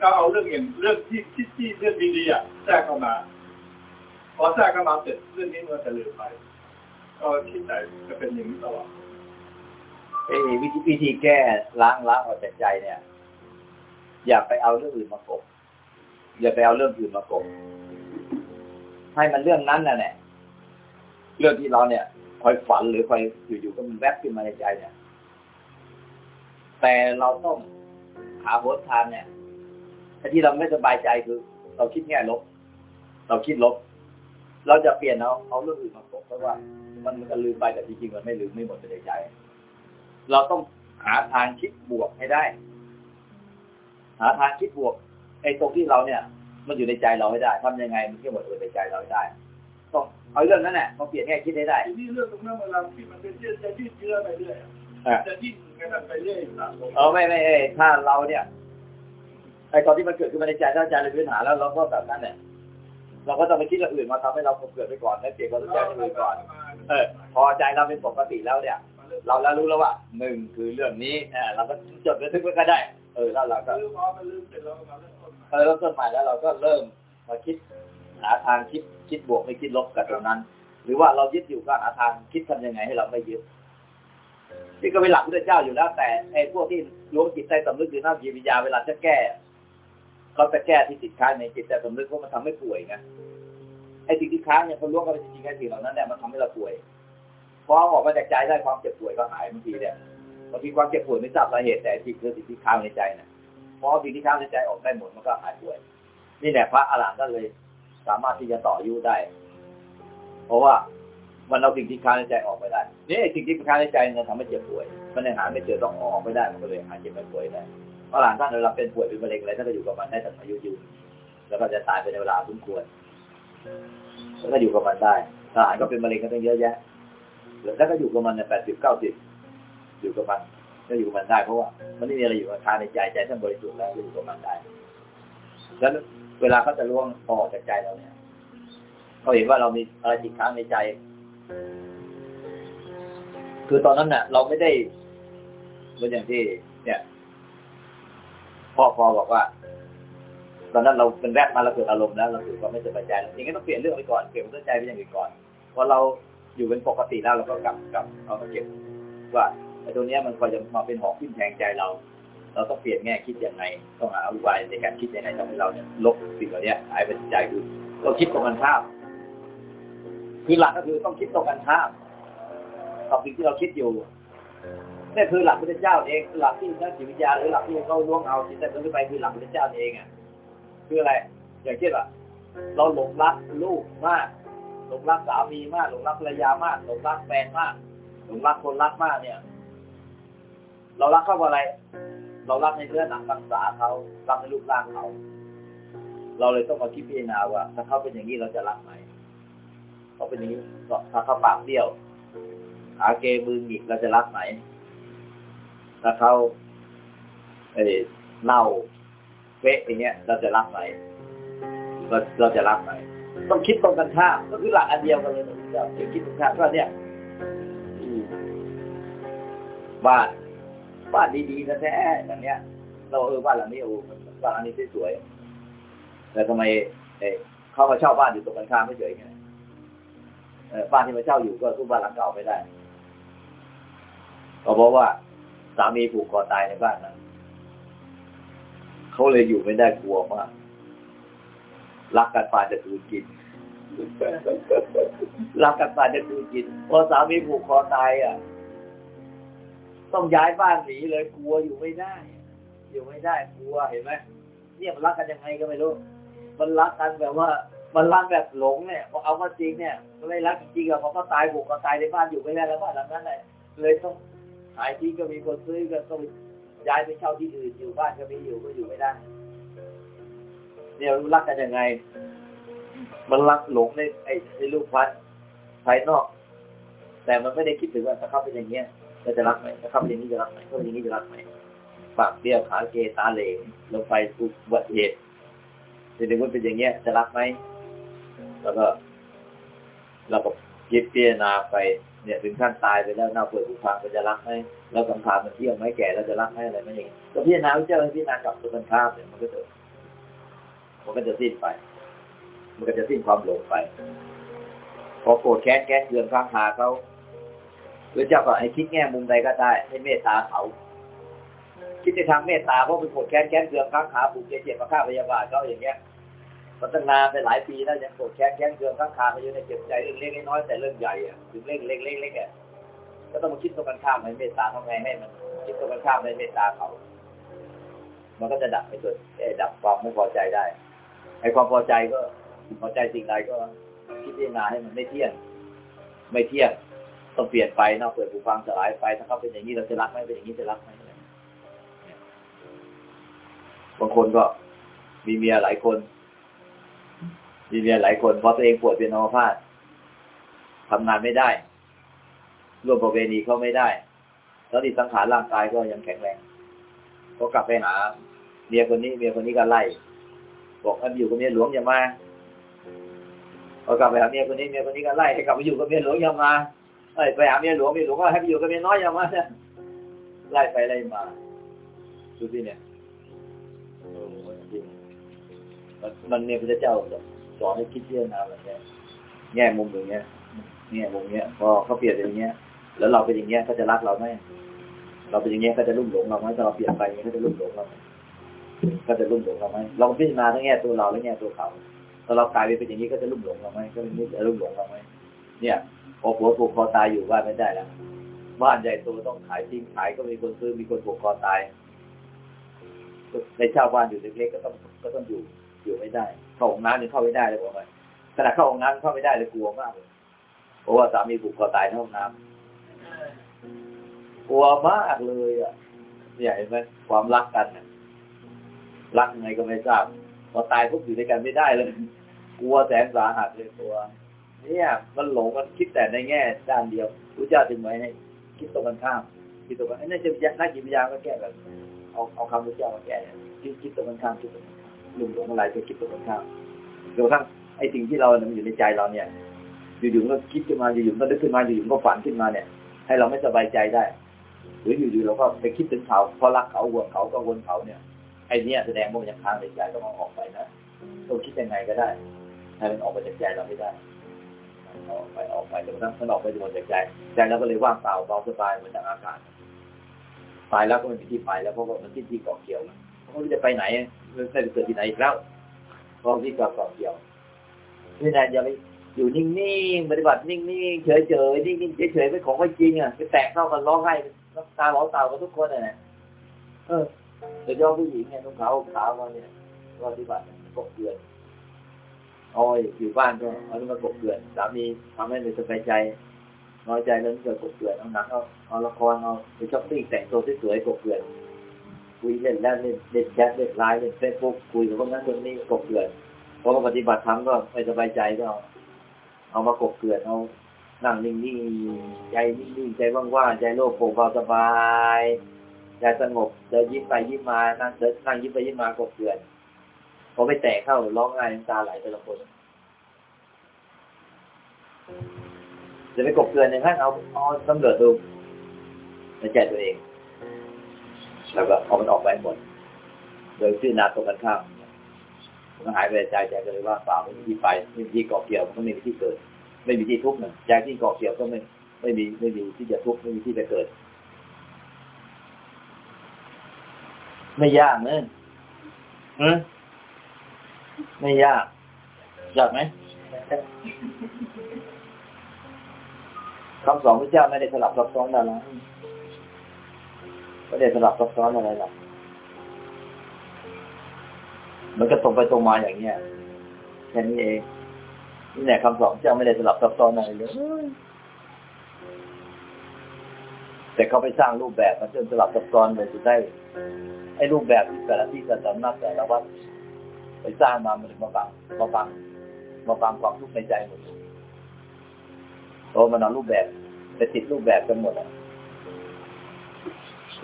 ก็เอาเรื่องอย่างเรื่องที่คิดที่เรื่องดีๆอะแทรกเข้ามาพอแทรกเข้ามาเสร็จเรื่องนี้มันจะลืมไป ก็คิดแต่จะเป็นอย่างนี้ตลอดเอ้ยวิธีวิธีแก้ล้างล้างออกจากใจเนี่ย อย่าไปเอาเรื่องอื่นมากบอย่าไปเอาเรื่องอื่นมากบ ให้มันเรื่องนั้นน่ะเนี่ยเรื่องที่เราเนี่ยคอยฝันหรือคอยอยู่ๆก็มันแวบขึ้นมาในใจเนี่ย แต่เราต้องหาหนทางเนี่ยไอ้ที่เราไม่สบายใจคือ เราคิดแง่ลบ เราคิดลบ เราจะเปลี่ยนเอาเอาเรื่องอื่นมากบเพราะว่า มันมันก็ลืมไปแต่จริงๆมันไม่ลืมไม่หมดในใจ เราต้องหาทางคิดบวกให้ได้ หาทางคิดบวกไอ้ตรงที่เราเนี่ย มันอยู่ในใจเราให้ได้ทำยังไงมันที่หมดอยู่ในใจเราให้ได้ต้องเอาเรื่องนั้นแหละมาเปลี่ยนแง่คิดให้ได้ทีนี้เรื่องตรงนั้นเวลาที่มันเป็นเรื่องจะยืดเยื้อไปเรื่อยอะอะจะยิ่งกันไปเรื่อยสะสมเออไม่ไม่เอ้ยถ้าเราเนี่ยไอ้ตอนที่มันเกิดขึ้นมาในใจถ้าใจเรามีปัญหาแล้วเราก็แบบนั้นเนี่ยเราก็ต้องไปคิดเรื่องอื่นมาทำให้เราเกิดไปก่อนแล้วเปลี่ยนความรู้ใจให้อื่นก่อน เออ พอใจเราเป็นปกติแล้วเนี่ยเราแล้วรู้แล้วว่าหนึ่งคือเรื่องนี้เออเราก็จดบันทึกไว้ก็ได้ เออแล้วเราก็ลืม พอเริ่มต้นใหม่แล้วเราก็เริ่มมาคิดหาทางคิดคิดบวกไม่คิดลบกับตรงนั้น หรือว่าเรายึดอยู่ก็หาทางคิดทำยังไงให้เราไม่ยึดนี่ก็เป็นหลักพระเจ้าอยู่แล้ว แต่ไอ้พวกที่ล้วงจิตใต้สำนึกหรือหน้าจิตวิญญาเวลาจะแก้เขาจะแก้ที่ติดค้างในจิตใต้สำนึกเพราะมันทำให้ป่วยไงไอ้สิ่งที่ค้างเนี่ยเขาล้วงเข้าไปจริงๆไอ้สิ่งเหล่านั้นเนี่ยมันทำให้เราป่วยพอเอาออกมาจากใจได้ความเจ็บป่วยก็หายบางทีเนี่ยบางทีความเจ็บป่วยไม่ทราบสาเหตุแต่สิ่งคือสิ่งที่ค้างในใจเนี่ย พอเอาสิ่งที่ค้างในใจออกได้หมดมันก็หายป่วย นี่แหละพระอรหันต์ก็เลย สามารถที่จะต่ออายุได้ เพราะว่ามันเอาสิ่งที่ค้างในใจออกไปได้นี่สิ่งที่ค้างในใจมันทำให้เจ็บป่วย มันยังหาไม่เจอต้องออกไม่ได้ มันก็เลยหายเจ็บไม่ป่วยได้พระอรหันต์ท่านเวลาเป็นป่วยเป็นมะเร็งอะไรท่านก็อยู่กับมันได้ตลอดอายุยืน แล้วก็จะตายไปในเวลาสมควรแล้วก็อยู่กับมันได้ทหารก็เป็นมะเร็งกันตั้งเยอะแยะแล้วก็อยู่กับมันในแปดสิบเก้าสิบอยู่กับมัน ก็อยู่มันได้เพราะว่า มันไม่มีอะไรอยู่กับคาในใจใจท่านบริสุทธิ์แล้วอยู่กับมันได้แล้วเวลาเขาจะล่วงออกจากใจเราเนี่ยเขาเห็นว่าเรามีอะไรติดค้างในใจ คือตอนนั้นน่ะ เราไม่ได้เหมือนอย่างที่ เนี่ยพ่อพอบอกว่า ตอนนั้นเราเป็นแรกมาเราเกิดอารมณ์แล้วเราถือว่าไม่สบายใจแล้วอย่างนี้ต้องเปลี่ยนเรื่องไปก่อนเปลี่ยนความสนใจไปอย่างอื่นก่อนพอเราอยู่เป็นปกติแล้วเราก็กลับกลับเอามาเก็บว่า ไอ้ตัวเนี้ยมันคอยจะมาเป็นหอกทิ่มแทงใจเรา เราต้องเปลี่ยนแง่คิดยังไง ต้องหาอุบายในการคิดยังไงทำให้เราเนี่ยลบสิ่งเหล่านี้หายไปจากใจคือเราคิดตรงกันข้ามคือหลักก็คือต้องคิดตรงกันข้ามกับสิ่งที่เราคิดอยู่นี่คือหลักพระเจ้าเองหลักที่นักจิตวิทยาหรือหลักที่เขาล่วงเอาจิตใจมันไปคือหลักพระเจ้าเองอะคืออะไร อย่างเช่นว่าเราหลงรักลูกมากหลงรักสามีมากหลงรักภรรยามากหลงรักแฟนมากหลงรักคนรักมากเนี่ย เรารักเขาเพราะอะไร เรารักในเนื้อหนังตังสาเขารักในรูปร่างเขา เราเลยต้องมาคิดพิจารณาว่า ถ้าเขาเป็นอย่างนี้เราจะรักไหมเขาเป็นอย่างนี้ถ้าเขาปากเบี้ยวอาเกมือหงิกเราจะรักไหมถ้าเขาเอ้เน่าเฟะอย่างเงี้ย เราจะรักไหมเราเราจะรักไหมต้องคิดตรงกันข้ามก็คือหลักอันเดียวกันเลยเราจะคิดตรงข้ามก็เนี่ยบ้าน บ้านดีๆแท้อย่างเนี้ย เราเออบ้านหลังนี้โอ้บ้านหลังนี้สวยๆแต่ทำไมเอ้เข้ามาเช่าบ้านอยู่ตรงกันข้ามไม่เฉยไงเออบ้านที่มาเช่าอยู่ก็สู้บ้านหลังเก่าไม่ได้ก็เพราะว่าสามีผูกคอตายในบ้านนั้นเขาเลยอยู่ไม่ได้กลัวมากรักกันปาจะตูกินรักกันปาจะตูกินพอสามีผูกคอตายอะ ต้องย้ายบ้านหนีเลยกลัวอยู่ไม่ได้ อยู่ไม่ได้กลัวเห็นไหมเนี่ยมันรักกันยังไงก็ไม่รู้ มันรักกันแบบว่า มันรักแบบหลงเนี่ยพอเอามาจริงเนี่ยมันไม่รักจริงอะพอเขาตายผูกคอตายในบ้านอยู่ไม่ได้แล้วบ้านหลังนั้นเลยเลยต้องขายที่ก็มีคนซื้อก็ต้องย้ายไปเช่าที่อื่นอยู่บ้านก็ไม่อยู่ก็อยู่ไม่ได้ เนี่ยมันรักกันยังไง มันรักหลงในไอ้ในลูกพันภายนอก แต่มันไม่ได้คิดถึงว่าถ้าเขาเป็นอย่างเงี้ย จะรักไหมถ้าเขาเป็นอย่างนี้จะรักไหมถ้าเป็นอย่างนี้จะรักไหมปากเบี้ยวขาเกตาเหลงลงไปอุบัติเหตุจะถึงว่าเป็นอย่างเงี้ยจะรักไหมแล้วก็เราก็คิดพิจารณาไปเนี่ยถึงขั้นตายไปแล้วหน้าเปิดผูพังมันจะรักไหมแล้วสังขารมันเที่ยงไหมแก่แล้วจะรักไหมอะไรไม่อย่างนี้ก็พิจารณาวิจารณ์พิจารณากลับตัวกันข้ามเนี่ยมันก็จะมันก็จะสิ้นไป มันก็จะสิ้นความหลงไปพอโกรธแค้นแค้นเคืองข้างคาเขา หรือเจ้าก็ให้คิดแง่มุมใดก็ได้ ให้เมตตาเขา คิดในทางเมตตาเพราะเป็นโกรธแค้นแค้นเคืองข้างขาผูกเจ็บเจ็บมาฆ่าพยาบาทเขาอย่างเงี้ยมันตั้งนานไปหลายปีแล้วยังโกรธแค้นแค้นเคืองข้างคาไปอยู่ในเจ็บใจเรื่องเล็กน้อยแต่เรื่องใหญ่อะถึงเล็กเล็กเล็กเล็กอะก็ต้องมาคิดตรงกันข้ามให้เมตตาทำไงให้มัน คิดตรงกันข้ามให้เมตตาเขา มันก็จะดับไปตัวเอ่ดับความไม่พอใจได้ไอ้ความพอใจก็พอใจสิ่งใดก็ คิดพิจารณาให้มันไม่เที่ยง ไม่เที่ยง ต้องเปลี่ยนไปนอกเปิดผูฟังสลายไปถ้าเขาเป็นอย่างนี้เราจะรักไหมเป็นอย่างนี้จะรักไหมบางคนก็มีเมียหลายคน มีเมียหลายคนเพราะตัวเองปวดเป็นอัมพาตทำงานไม่ได้ร่วมประเวณีเขาไม่ได้แล้วดิสังขารร่างกายก็ยังแข็งแรง ก็กลับไปหาเมียคนนี้เมียคนนี้ก็ไล่ บอกให้อยู่กับเมียหลวงอย่ามาพอกลับไปหาเมียคนนี้เมียคนนี้ก็ไล่ให้กลับไปอยู่กับเมียหลวงอย่ามา ไปหาเมียหลวงเมียหลวงก็ให้ไปอยู่กับเมียน้อยอย่ามาเนี่ยไล่ไปไล่มาดูสิเนี่ยมันเนี่ยพระเจ้าสอนให้คิดเรื่องนาแบบเนี้ยแง่มุมอย่างเงี้ยแง่มุมเนี้ย พอเขาเปลี่ยนอย่างเงี้ย แล้วเราเป็นอย่างเงี้ยเขาจะรักเราไหมเราเป็นอย่างเงี้ยเขาจะรุ่มหลงเราไหมถ้าเราเปลี่ยนไปอย่างเงี้ยเขาจะรุ่มหลงเราไหมก็จะลุ่มหลงเราไหมลองพิจารณาทั้งแง่ตัวเราและแง่ตัวเขาถ้าเรากลายไปเป็นอย่างนี้ก็จะลุ่มหลงเราไหมก็ไม่จะลุ่มหลงเราไหมเนี่ย พอผัวผูกคอตายอยู่บ้านไม่ได้แล้วบ้านใหญ่โตต้องขายทิ้งขายก็มีคนซื้อมีคนผูกคอตายในเช่าบ้านอยู่เล็กๆก็ต้องก็ต้องอยู่อยู่ไม่ได้เข้าห้องน้ำยังเข้าไม่ได้เลยบอกว่าขณะเข้าห้องน้ำเข้าไม่ได้เลยกลัวมากเลยเพราะว่าสามีผูกคอตายในห้องน้ำกลัวมากเลยอะเนี่ยเห็นไหมความรักกันรักยังไงก็ไม่ทราบพอตายปุ๊บอยู่ด้วยกันไม่ได้เลย กลัวแสนสาหัสเลยตัว เนี่ย มันหลงมันคิดแต่ในแง่ด้านเดียวพระเจ้าถึงไว้ให้คิดตรงกันข้ามคิดตรงกันไอ้นั่นจะนักจิตวิทยาก็แก้แบบเอาเอาคำพระเจ้ามาแก้คิดคิดตรงกันข้ามคิดตรงกันข้ามลุมหลงอะไรจะคิดตรงกันข้ามจนกระทั่งไอ้สิ่งที่เราเนี่ยมันอยู่ในใจเราเนี่ยอยู่ๆก็คิดขึ้นมาอยู่ๆก็นึกขึ้นมาอยู่ๆก็ฝันขึ้นมาเนี่ย ให้เราไม่สบายใจได้ หรืออยู่ๆเราก็ไปคิดถึงเขาเพราะรักเขาห่วงเขากังวลเขาเนี่ยไอ้เนี่ยแสดงว่ามันยังค้างในใจต้องเอาออกไปนะต้องคิดยังไงก็ได้ให้มันออกไปจากใจเราไม่ได้ อออกไปออกไปจนกระทั่งมันออกไปหมดจากใจใจเราก็เลยว่างเปล่าเบาสบายเหมือนดังอากาศตายแล้วก็ไม่มีที่ไปแล้วเพราะว่ามันที่ที่เกาะเกี่ยวมันไม่รู้จะไปไหนมันไม่ไปเกิดที่ไหนอีกแล้วเพราะที่เกาะเกาะเกี่ยวนี่นายอย่าไปอยู่นิ่งๆปฏิบัตินิ่งๆเฉยๆนิ่งๆเฉยๆไม่ของไม่จริงอะไปแตกเข้ากันร้องไห้น้ำตาหลอเต่ากับทุกคนเลยเออโดยเฉพาะผู้หญิงเนี่ยนุ่งขาวขาวมาเนี่ยปฏิบัติกบเกลือน เอาอยู่บ้านก็เอาที่มากบเกลื่อนสามีทำให้ไม่สบายใจ น้อยใจแล้วเกิดกบเกลื่อนเอาหนังเอาเอาละครเอาไปช้อปปิ้งแต่งตัวสวยๆกบเกลื่อนคุยเล่นแล้วเล่นเล่นแชทเล่นไลน์เล่นเฟซบุ๊กคุยกับคนนั้นคนนี้กบเกลื่อนพอมาปฏิบัติธรรมก็ไม่สบายใจก็ เอาเอามากบเกลื่อนเอานั่งนิ่งๆใจนิ่งๆใจว่างๆใจโล่งโปร่งเบาสบายใจสงบเดินยิ้มไปยิ้มมานั่งเดินนั่งยิ้มไปยิ้มมากบเกลื่อน พอไปแตะเข้าร้องไห้น้ำตาไหลแต่ละคนจะไปกบเกลือนอย่างนั้นเอาเอาตำรวจดูในใจตัวเอง แล้วก็เอามันออกไปหมดโดยชื่อนาตรงกันข้ามมันหายไปใจใจก็เลยว่าเปล่าไม่มีที่ไปไม่มีที่เกาะเกี่ยวมันก็ไม่มีที่เกิด ไม่มีที่ทุกข์นะใจที่เกาะเกี่ยวก็ไม่ไม่มีไม่มีที่จะทุกข์ไม่มีที่จะเกิด ไม่ยากเนอะฮะ ไม่ยากยากไหมคำสอนพระเจ้าไม่ได้สลับซับซ้อนอะไรไม่ได้สลับซับซ้อนอะไรหรอกมันก็ตรงไปตรงมาอย่างเนี้ยแค่นี้เองนี่แหละคำสอนพระเจ้าไม่ได้สลับซับซ้อนอะไรเลยแต่เขาไปสร้างรูปแบบมาจนสลับซับซ้อนเลยสุดได้ไอ้รูปแบบที่แต่ละที่แต่ละสำนักแต่ละวัด ไปสร้างมามันถึงมาบังมาบังมาบังความทุกข์ในใจหมดโอ้มันเอารูปแบบไปติดรูปแบบกันหมด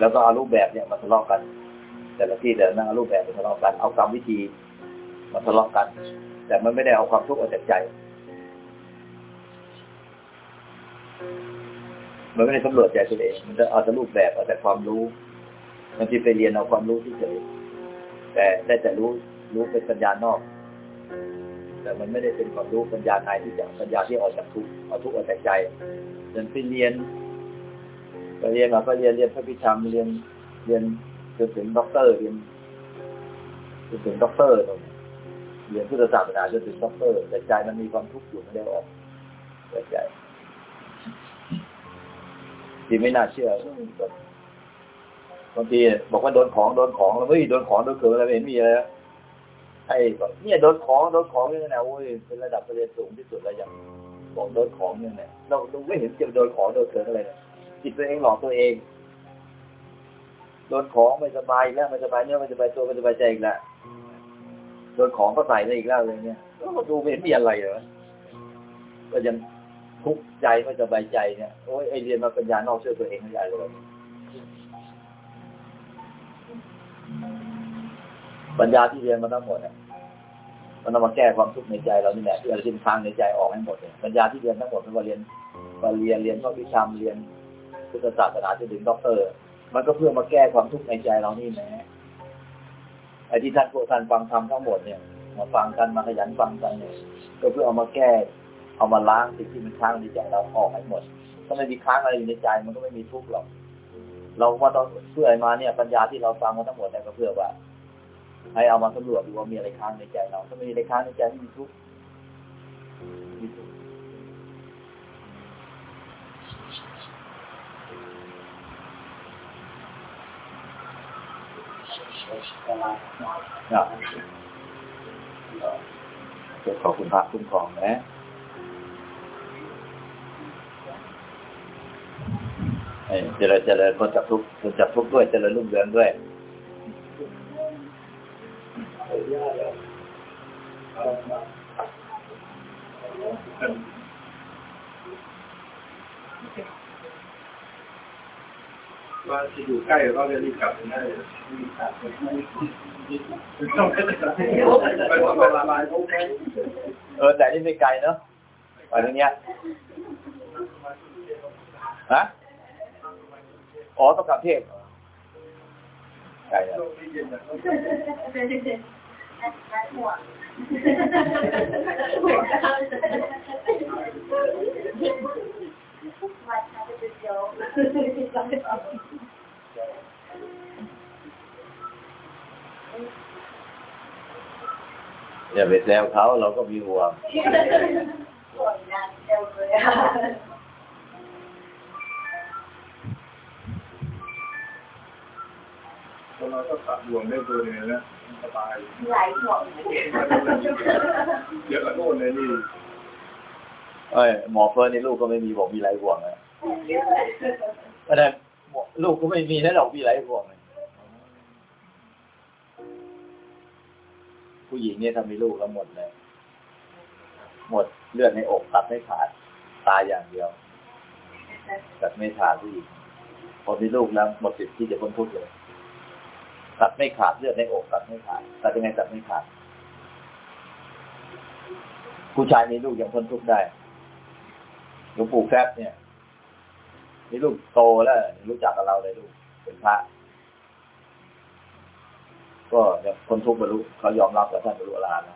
แล้วก็เอารูปแบบเนี่ยมาทะเลาะกัน แต่ละที่แต่ละนั่งเอารูปแบบมาทะเลาะกัน เอากรรมวิธีมาทะเลาะกัน แต่มันไม่ได้เอาความทุกข์ออกจากใจ มันไม่ได้สำรวจใจตัวเอง มันจะเอาแต่รูปแบบเอาแต่ความรู้ มันที่ไปเรียนเอาความรู้ที่เฉยแต่ได้แต่รู้ รู้เป็นปัญญานอก แต่มันไม่ได้เป็นความรู้ปัญญาในที่จะปัญญาที่ออกจากทุกข์เอาทุกออกจากใจเรียนไปเรียนไปเรียนมาก็เรียนเรียนพระอภิธรรมเรียนเรียนจนถึงด็อกเตอร์เรียนจนถึงด็อกเตอร์เรียนพุทธศาสนาจนถึงด็อกเตอร์แต่ใจมันมีความทุกข์อยู่ไม่ได้ออกจากใจที่ไม่น่าเชื่อบางทีบอกว่าโดนของโดนของแล้วเฮ้ยโดนของโดนเกิดอะไรไม่เห็นมีอะไรนะ ไอ้บอกเนี่ยโดนของโดนของเนี่ยนะโอ้ยเป็นระดับประเรียนสูงที่สุดแล้วยังบอกโดนของเนี่ยนะเราเราไม่เห็นจะโดนของโดนเกิดอะไรเลยจิตตัวเองหลอกตัวเอง โดนของไม่สบายแล้วไม่สบายเนื้อไม่สบายตัวไม่สบายใจอีกแล้วโดนของก็ใส่ได้อีกแล้วเลยเนี่ยก็ดูไม่เห็นมีอะไรเลยก็ยังทุกข์ใจไม่สบายใจเนี่ยโอ้ยไอเรียนมาปัญญานอกช่วยตัวเองไม่ได้เลยปัญญาที่เรียนมาทั้งหมดเนี่ย มันเอามาแก้ความทุกข์ในใจเรานี่แหละที่เราทิ้งทางในใจออกให้หมดเลยปัญญาที่เรียนทั้งหมดไม่ว่าเรียนมาเรียนเรียนพระวิชามเรียนพุทธศาสนาจนถึงด็อกเตอร์ มันก็เพื่อมาแก้ความทุกข์ในใจเรานี่แหละไอ้ที่ท่านพวกท่านฟังธรรมทั้งหมดเนี่ยมาฟังกันมาขยันฟังกันเนี่ยก็เพื่อเอามาแก้ เอามาล้างสิ่งที่มันค้างในใจเราออกให้หมดถ้าไม่มีค้างอะไรอยู่ในใจมันก็ไม่มีทุกข์หรอกเราว่าต้องเพื่อมาเนี่ยปัญญาที่เราฟังมาทั้งหมดเนี่ยก็เพื่อว่า ให้เอามาสำรวจดูว่ามีอะไรค้างในใจเรา ถ้าไม่มีอะไรค้างในใจไม่มีทุกข์มีทุกข์นะจะขอบคุณพระคุ้มครองนะเจริญเจริญคนจับทุกคนจับทุกข์ด้วยเจริญรุ่งเรืองด้วย ว่าจะอยู่ใกล้ก็จะรีบกลับได้ต้องไปทำละลายพวกนี้เออแต่นี่ไม่ไกลเนาะไปตรงเนี้ยฮะอ๋อต้องกลับเทพเหรอไกลอะ ช่วหัวมาทำเป็นเดียวอย่าไปแซวเขาเราก็มีห่วงสวยนะเดียวเลยอะเราก็ตัดดวงได้ตัวเนี่ยนะ สบายหลายห่วงเดี๋ยวก็โน่นเลยนี่เอ้ยหมอเฟิร์นนี่ลูกก็ไม่มีบอกมีไรห่วงนะเพราะฉะนั้นหมอลูกก็ไม่มีนะเรามีไรห่วงเลยผู้หญิงเนี่ยถ้ามีลูกแล้วหมดเลย หมดเลือดในอกตัดไม่ขาด ตายอย่างเดียวตัดไม่ขาดผู้หญิงพอมีลูกแล้วหมดสิทธิ์ที่จะพ้นทุกข์เลย ตัดไม่ขาดเลือดในอกตัดไม่ขาดตัดยังไงตัดไม่ขาด ผู้ชายมีลูกยังพ้นทุกข์ได้หลวงปู่แฟบเนี่ยมีลูกโตแล้วรู้จักกับเราเลยลูกเป็นพระก็ยังพ้นทุกข์บรรลุเขายอมรับกับท่านบรรลุอรหันต์น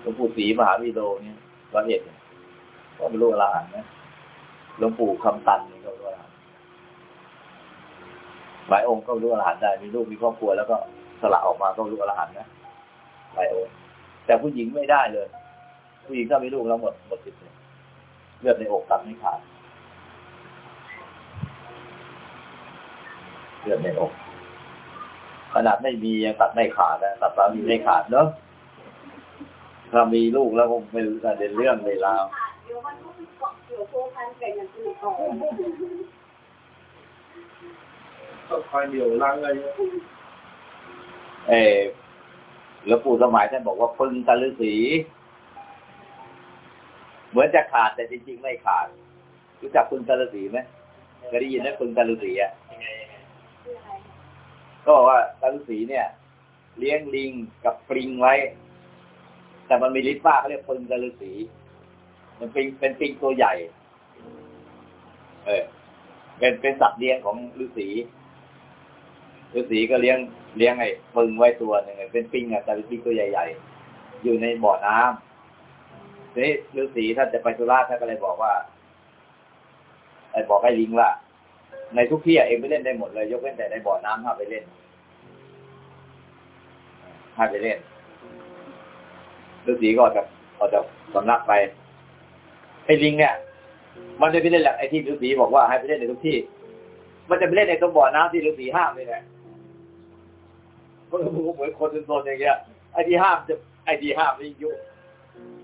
หลวงปู่ศรีมหาวิโรเนี่ยร้อยเอ็ดเนี่ยก็บรรลุอรหันต์นะหลวงปู่คำตันนี่ก็บรรลุอรหัน หลายองค์ก็รรลุอรหันต์ได้ มีลูกมีครอบครัวแล้วก็สละออกมาก็รรลุอรหันต์นะหลายองค์ แต่ผู้หญิงไม่ได้เลย ผู้หญิงถ้ามีลูกแล้วหมดหมดสิทธิ์เลือดในอกตัดไม่ขาดเลือดในอก ขนาดไม่มียังตัดไม่ขาดนะตัดสามีไม่ขาดเนอะถ้ามีลูกแล้วคงไม่รู้จะเดินเรื่องเวลาเดี๋ยวมันต้องเกาะเกี่ยว ก็คอยเดี่ยวล้างอะไรเออหลวงปู่สมัยท่านบอกว่าปึงตะลือสีเหมือนจะขาดแต่จริงๆไม่ขาด รู้จักปึงตะลือสีไหมเคยได้ยินไหมปึงตะลือสีอะก็บอกว่าตาฤาษีเนี่ย เลี้ยงลิงกับปริงไว้ แต่มันมีฤทธิ์มากเขาเรียกปึงตาฤาษีมันเป็นเป็นปริงตัวใหญ่ เออเป็นเป็นสัตว์เลี้ยงของฤาษี ฤาษีก็เลี้ยงเลี้ยงไอ้ปึงไว้ตัวหนึ่งไอ้เป็นปริงอะแต่เป็นปริงตัวใหญ่ ๆ อยู่ในบ่อน้ำทีนี้ฤาษีท่านจะไปธุระท่านก็เลยบอกว่าไอ้บอกให้ลิงว่าในทุกที่อะเองไปเล่นได้หมดเลย ยกเว้นแต่ในบ่อน้ำห้ามไปเล่นห้ามไปเล่นฤาษีก็ออกจากออกจากสำนักไปไอ้ลิงเนี่ยมันจะไปเล่นแหละไอ้ที่ฤาษีบอกว่าให้ไปเล่นในทุกที่ มันจะไปเล่นในตรงบ่อน้ำที่ฤาษีห้ามนี่แหละ มันก็เหมือนคนเป็นโซนอย่างเงี้ยไอ้ที่ห้ามจะไอ้ที่ห้ามนี่ยุ่ง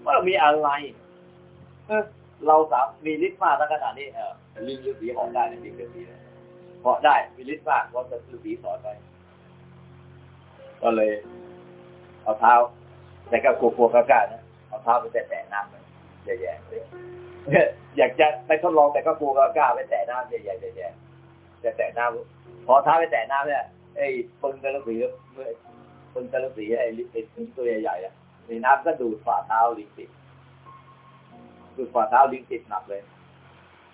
ว่ามีอะไรเราสามมีฤทธิ์มากขนาดนี้เออลิงฤาษีหาะได้นะลิงฤาษีเนี่ยเหาะได้มีฤทธิ์มากเพราะฤาษีสอนไปก็เลย เอาเท้า แต่ก็กลัวๆกล้าๆนะเอาเท้าไปแตะๆน้ำมันแย่ๆเลยอยากจะไปทดลองแต่ก็กลัวกล้าๆไปแตะน้ำแย่ๆแย่ๆจะแตะน้ำพอเท้าไปแตะน้ำเนี่ย ไอ้ปึงกระสีเมื่อปึงกระสีไอ้ลิไอ้ตัวใหญ่ๆอะในน้ำก็ดูดฝ่าเท้าลิงติดดูดฝ่าเท้าลิงติดหนักเลย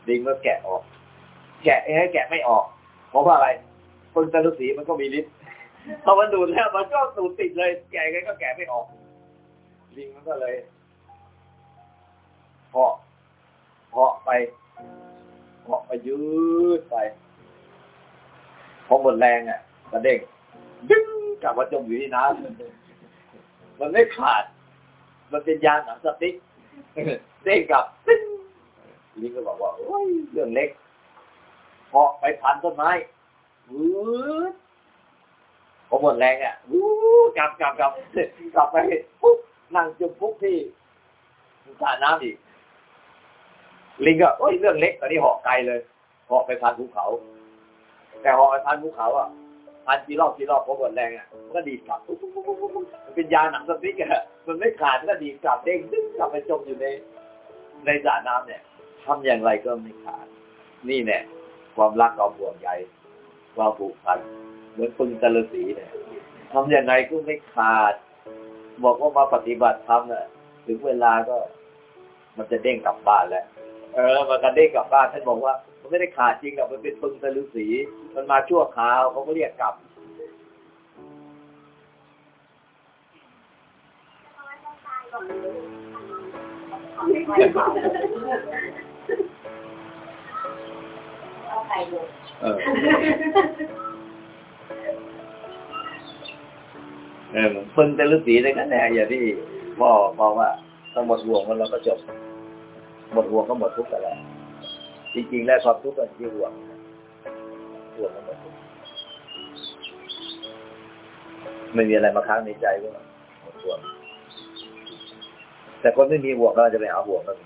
ลิงก็แกะออก แกะให้แกะไม่ออก เพราะว่าอะไรปึงกระสีมันก็มีฤทธิ์พอมันดูดแล้วมันก็ดูดติดเลย แกะไงก็แกะไม่ออกลิงมันก็เลยเพาะเพาะไปเพาะไปยืดไปพอหมดแรงอะ กระเด้งดึงกลับมาจมอยู่ที่น้ำมันไม่ขาด มันเป็นยางหนังสติ๊กเด้งกลับตึ้งลิงก็บอกว่าโอ้ยเรื่องเล็กเพาะไปพันต้นไม้วืดพอหมดแรงอะวู้กลับกลับกลับกลับไปปุ๊บนั่งจมปุ๊บที่สระน้ำอีกลิงก็โอ้ยเรื่องเล็กตอนนี้เหาะไกลเลยเหาะไปพันภูเขา แต่เหาะไปพันภูเขาอะ พันกี่รอบกี่รอบพอหมดแรงอะมันก็ดีดกลับปุ๊บปุ๊บปุ๊บปุ๊บปุ๊บมันเป็นยาหนังสติ๊กอะมันไม่ขาดมันก็ดีดกลับเด้งดึงกลับไปจมอยู่ในในสระน้ำเนี่ยทำอย่างไรก็ไม่ขาด นี่เนี่ยความรักความห่วงใยความผูกพันเหมือนปึงตะลสีเนี่ยทำอย่างไรก็ไม่ขาด บอกว่ามาปฏิบัติธรรมน่ะถึงเวลาก็ มันจะเด้งกลับบ้านแล้ว เออมันก็เด้งกลับบ้านท่านบอกว่า มันไม่ได้ขาดจริงหรอกมันเป็นปึงตะลุสี มันมาชั่วคราวเขาก็เรียกกลับ เอาไปเลยเออเออมันปึงตะลุสีได้กันแน่อย่างที่พ่อบอกว่า ต้องหมดห่วงมันเราก็จบ หมดห่วงก็หมดทุกข์กันแล้ว จริงๆ แล้วความทุกข์ก็ที่ห่วงห่วงก็หมดทุกข์ไม่มีอะไรมาค้างในใจก็ห่วงแต่คนไม่มีห่วงก็จะไปหาห่วงก็มี